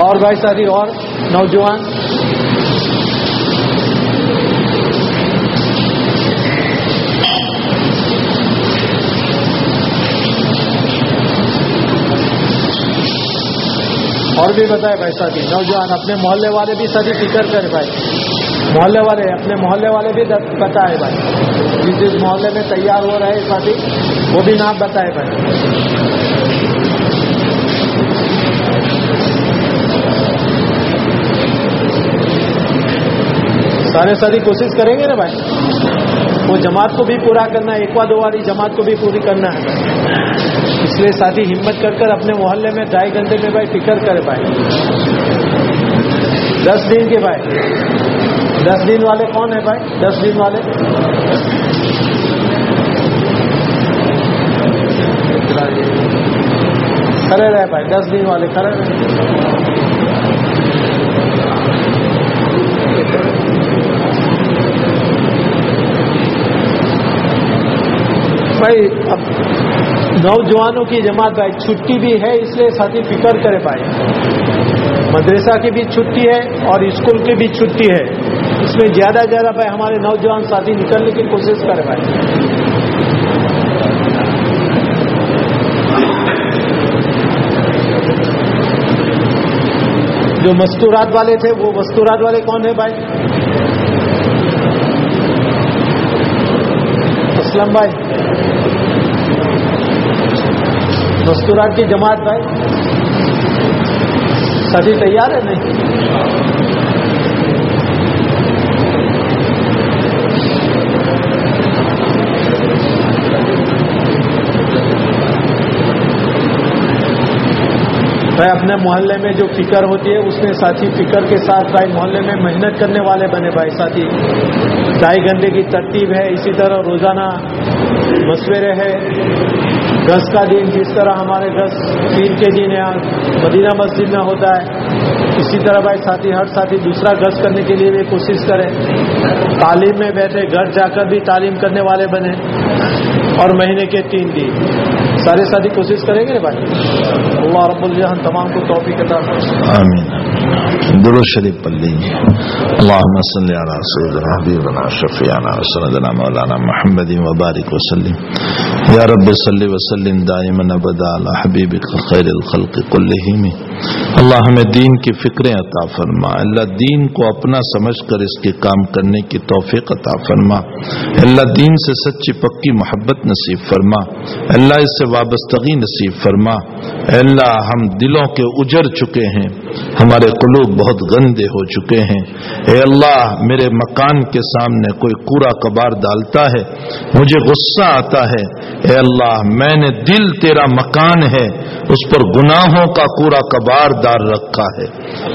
اور بھائی ساتھی اور نوجوان؟ اور بھی بتائے بھائی ساتھی نوجوان اپنے محلے والے بھی ساتھی فکر کرے بھائی۔ محلے والے، اپنے محلے والے بھی بتائے بھائی۔ جس جس محلے میں تیار ہو رہے ساتھی وہ بھی نام بتائے بھائی۔ سارے ساتھی کوشش کریں گے نا بھائی؟ وہ جماعت کو بھی پورا کرنا ہے، ایک دو والی جماعت کو بھی پوری کرنا ہے۔ اس لیے ساتھی ہمت کر کر اپنے محلے میں ڈھائی گھنٹے میں بھائی فکر کرے بھائی۔ دس دن کے بھائی۔ دس دن والے کون ہیں بھائی؟ دس دن والے۔ کھڑے رہے بھائی، دس دن والے کھڑے رہے بھائی اب نوجوانوں کی جماعت بھائی، چھٹی بھی ہے، اس لیے ساتھی فکر کرے بھائی۔ مدرسہ کی بھی چھٹی ہے اور اسکول کی بھی چھٹی ہے۔ اس میں زیادہ زیادہ بھائی، ہمارے نوجوان ساتھی نکلنے کی کوشش کرے بھائی۔ جو مستورات والے تھے، وہ مستورات والے کون ہیں بھائی؟ اسلم بھائی۔ مستورات کی جماعت بھائی، سبھی تیار ہے نہیں۔ بھائی، اپنے محلے میں جو فکر ہوتی ہے، اس میں ساتھی فکر کے ساتھ بھائی، محلے میں محنت کرنے والے بنے بھائی، ساتھی۔ ڈھائی گھنٹے کی ترتیب ہے، اسی طرح روزانہ مشورے ہے۔ گز کا دن جس طرح ہمارے گز پیر کے دن یہاں مدینہ مسجد میں ہوتا ہے۔ اسی طرح بھائی ساتھی، ہر ساتھی دوسرا گز کرنے کے لیے بھی کوشش کرے۔ تعلیم میں بیٹھے، گھر جا کر بھی تعلیم کرنے والے بنے۔ اور مہینے کے تین دن۔ سارے ساتھی کوشش کریں گے بھائی؟ اللہ رب الجہن تمام کو توفیق عطا آمین۔ درو شریف پڑھ لیجیے اللہم صلی علی سیدنا حبیبنا، شفیعنا وسندنا مولانا محمد وبارک وسلم۔ یا رب صلی وسلم دائما ابدا علی حبیبک خیر الخلق کلہم۔ اللہ ہمیں دین کی فکریں عطا فرما۔ اللہ دین کو اپنا سمجھ کر اس کے کام کرنے کی توفیق عطا فرما۔ اللہ دین سے سچی پکی محبت نصیب فرما۔ اللہ اس سے وابستگی نصیب فرما۔ اللہ ہم دلوں کے اجر چکے ہیں۔ ہمارے قلوب بہت گندے ہو چکے ہیں۔ اے اللہ، میرے مکان کے سامنے کوئی کوڑا کبار ڈالتا ہے، مجھے غصہ آتا ہے۔ اے اللہ، میں نے دل تیرا مکان ہے، اس پر گناہوں کا کوڑا کبار دار رکھا ہے۔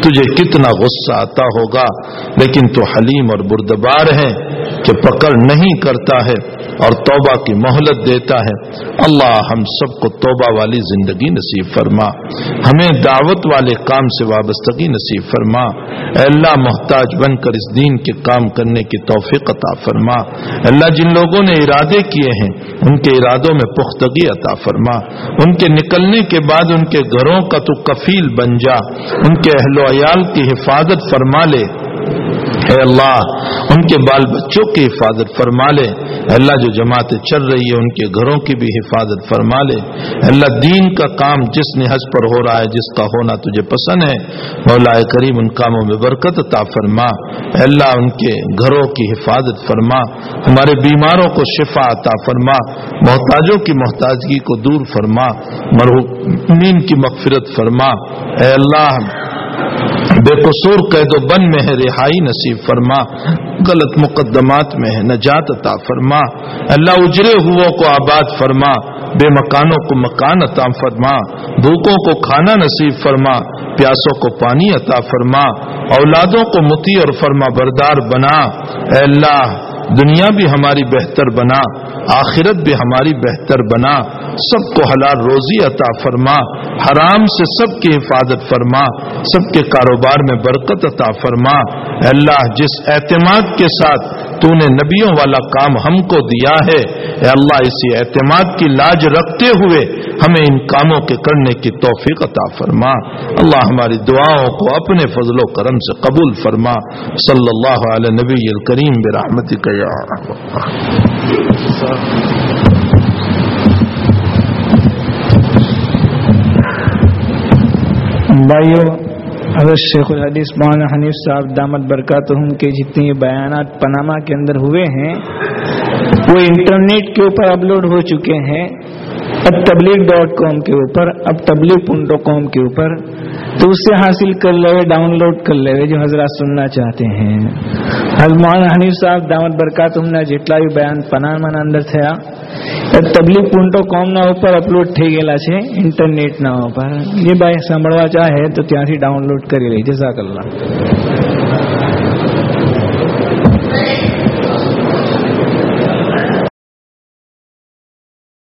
تجھے کتنا غصہ آتا ہوگا، لیکن تو حلیم اور بردبار ہے، کہ پکڑ نہیں کرتا ہے۔ اور توبہ کی مہلت دیتا ہے۔ اللہ ہم سب کو توبہ والی زندگی نصیب فرما۔ ہمیں دعوت والے کام سے وابستگی نصیب فرما۔ اے اللہ محتاج بن کر اس دین کے کام کرنے کی توفیق عطا فرما۔ اللہ جن لوگوں نے ارادے کیے ہیں، ان کے ارادوں میں پختگی عطا فرما۔ ان کے نکلنے کے بعد ان کے گھروں کا تو کفیل بن جا۔ ان کے اہل و عیال کی حفاظت فرما لے۔ اے اللہ، ان کے بال بچوں کی حفاظت فرما لے۔ اللہ جو جماعتیں چل رہی ہے ان کے گھروں کی بھی حفاظت فرما لے۔ اللہ دین کا کام جس نحج پر ہو رہا ہے، جس کا ہونا تجھے پسند ہے، مولا کریم ان کاموں میں برکت عطا فرما۔ اللہ ان کے گھروں کی حفاظت فرما۔ ہمارے بیماروں کو شفا عطا فرما۔ محتاجوں کی محتاجگی کو دور فرما۔ مرحومین کی مغفرت فرما۔ اے اللہ بے قصور قید و بند میں ہے رہائی نصیب فرما، غلط مقدمات میں ہے نجات عطا فرما۔ اللہ اجرے ہو آباد فرما، بے مکانوں کو مکان عطا فرما۔ بھوکوں کو کھانا نصیب فرما، پیاسوں کو پانی عطا فرما۔ اولادوں کو متی اور فرما بردار بنا۔ اے اللہ دنیا بھی ہماری بہتر بنا، آخرت بھی ہماری بہتر بنا۔ سب کو حلال روزی عطا فرما، حرام سے سب کی حفاظت فرما، سب کے کاروبار میں برکت عطا فرما۔ اللہ، جس اعتماد کے ساتھ تو نے نبیوں والا کام ہم کو دیا ہے، اے اللہ، اسی اعتماد کی لاج رکھتے ہوئے ہمیں ان کاموں کے کرنے کی توفیق عطا فرما۔ اللہ ہماری دعاؤں کو اپنے فضل و کرم سے قبول فرما۔ صلی اللہ علیہ نبی الکریم برحمتی یا بھائیو حضرت شیخ الحدیث مولانا حنیف صاحب دامت برکاتہم کے جتنے بیانات پناما کے اندر ہوئے ہیں، وہ انٹرنیٹ کے اوپر اپلوڈ ہو چکے ہیں اب تبلیغ ڈاٹ کام کے اوپر اب تبلیغ پنڈو کام کے اوپر تو اس سے حاصل کر لے ڈاؤن لوڈ کر لے جو حضرات سننا چاہتے ہیں مولانا حنیف صاحب دامت برکاتہم نے جتلا بھی بیان پناما اندر تھا તબલીગ પોઈન્ટો કોમના ઉપર અપલોડ થઈ ગયેલા છે ઇન્ટરનેટના ઉપર એ ભાઈ સાંભળવા ચાહે તો ત્યાંથી ડાઉનલોડ કરી લઈ જઝાકલ્લા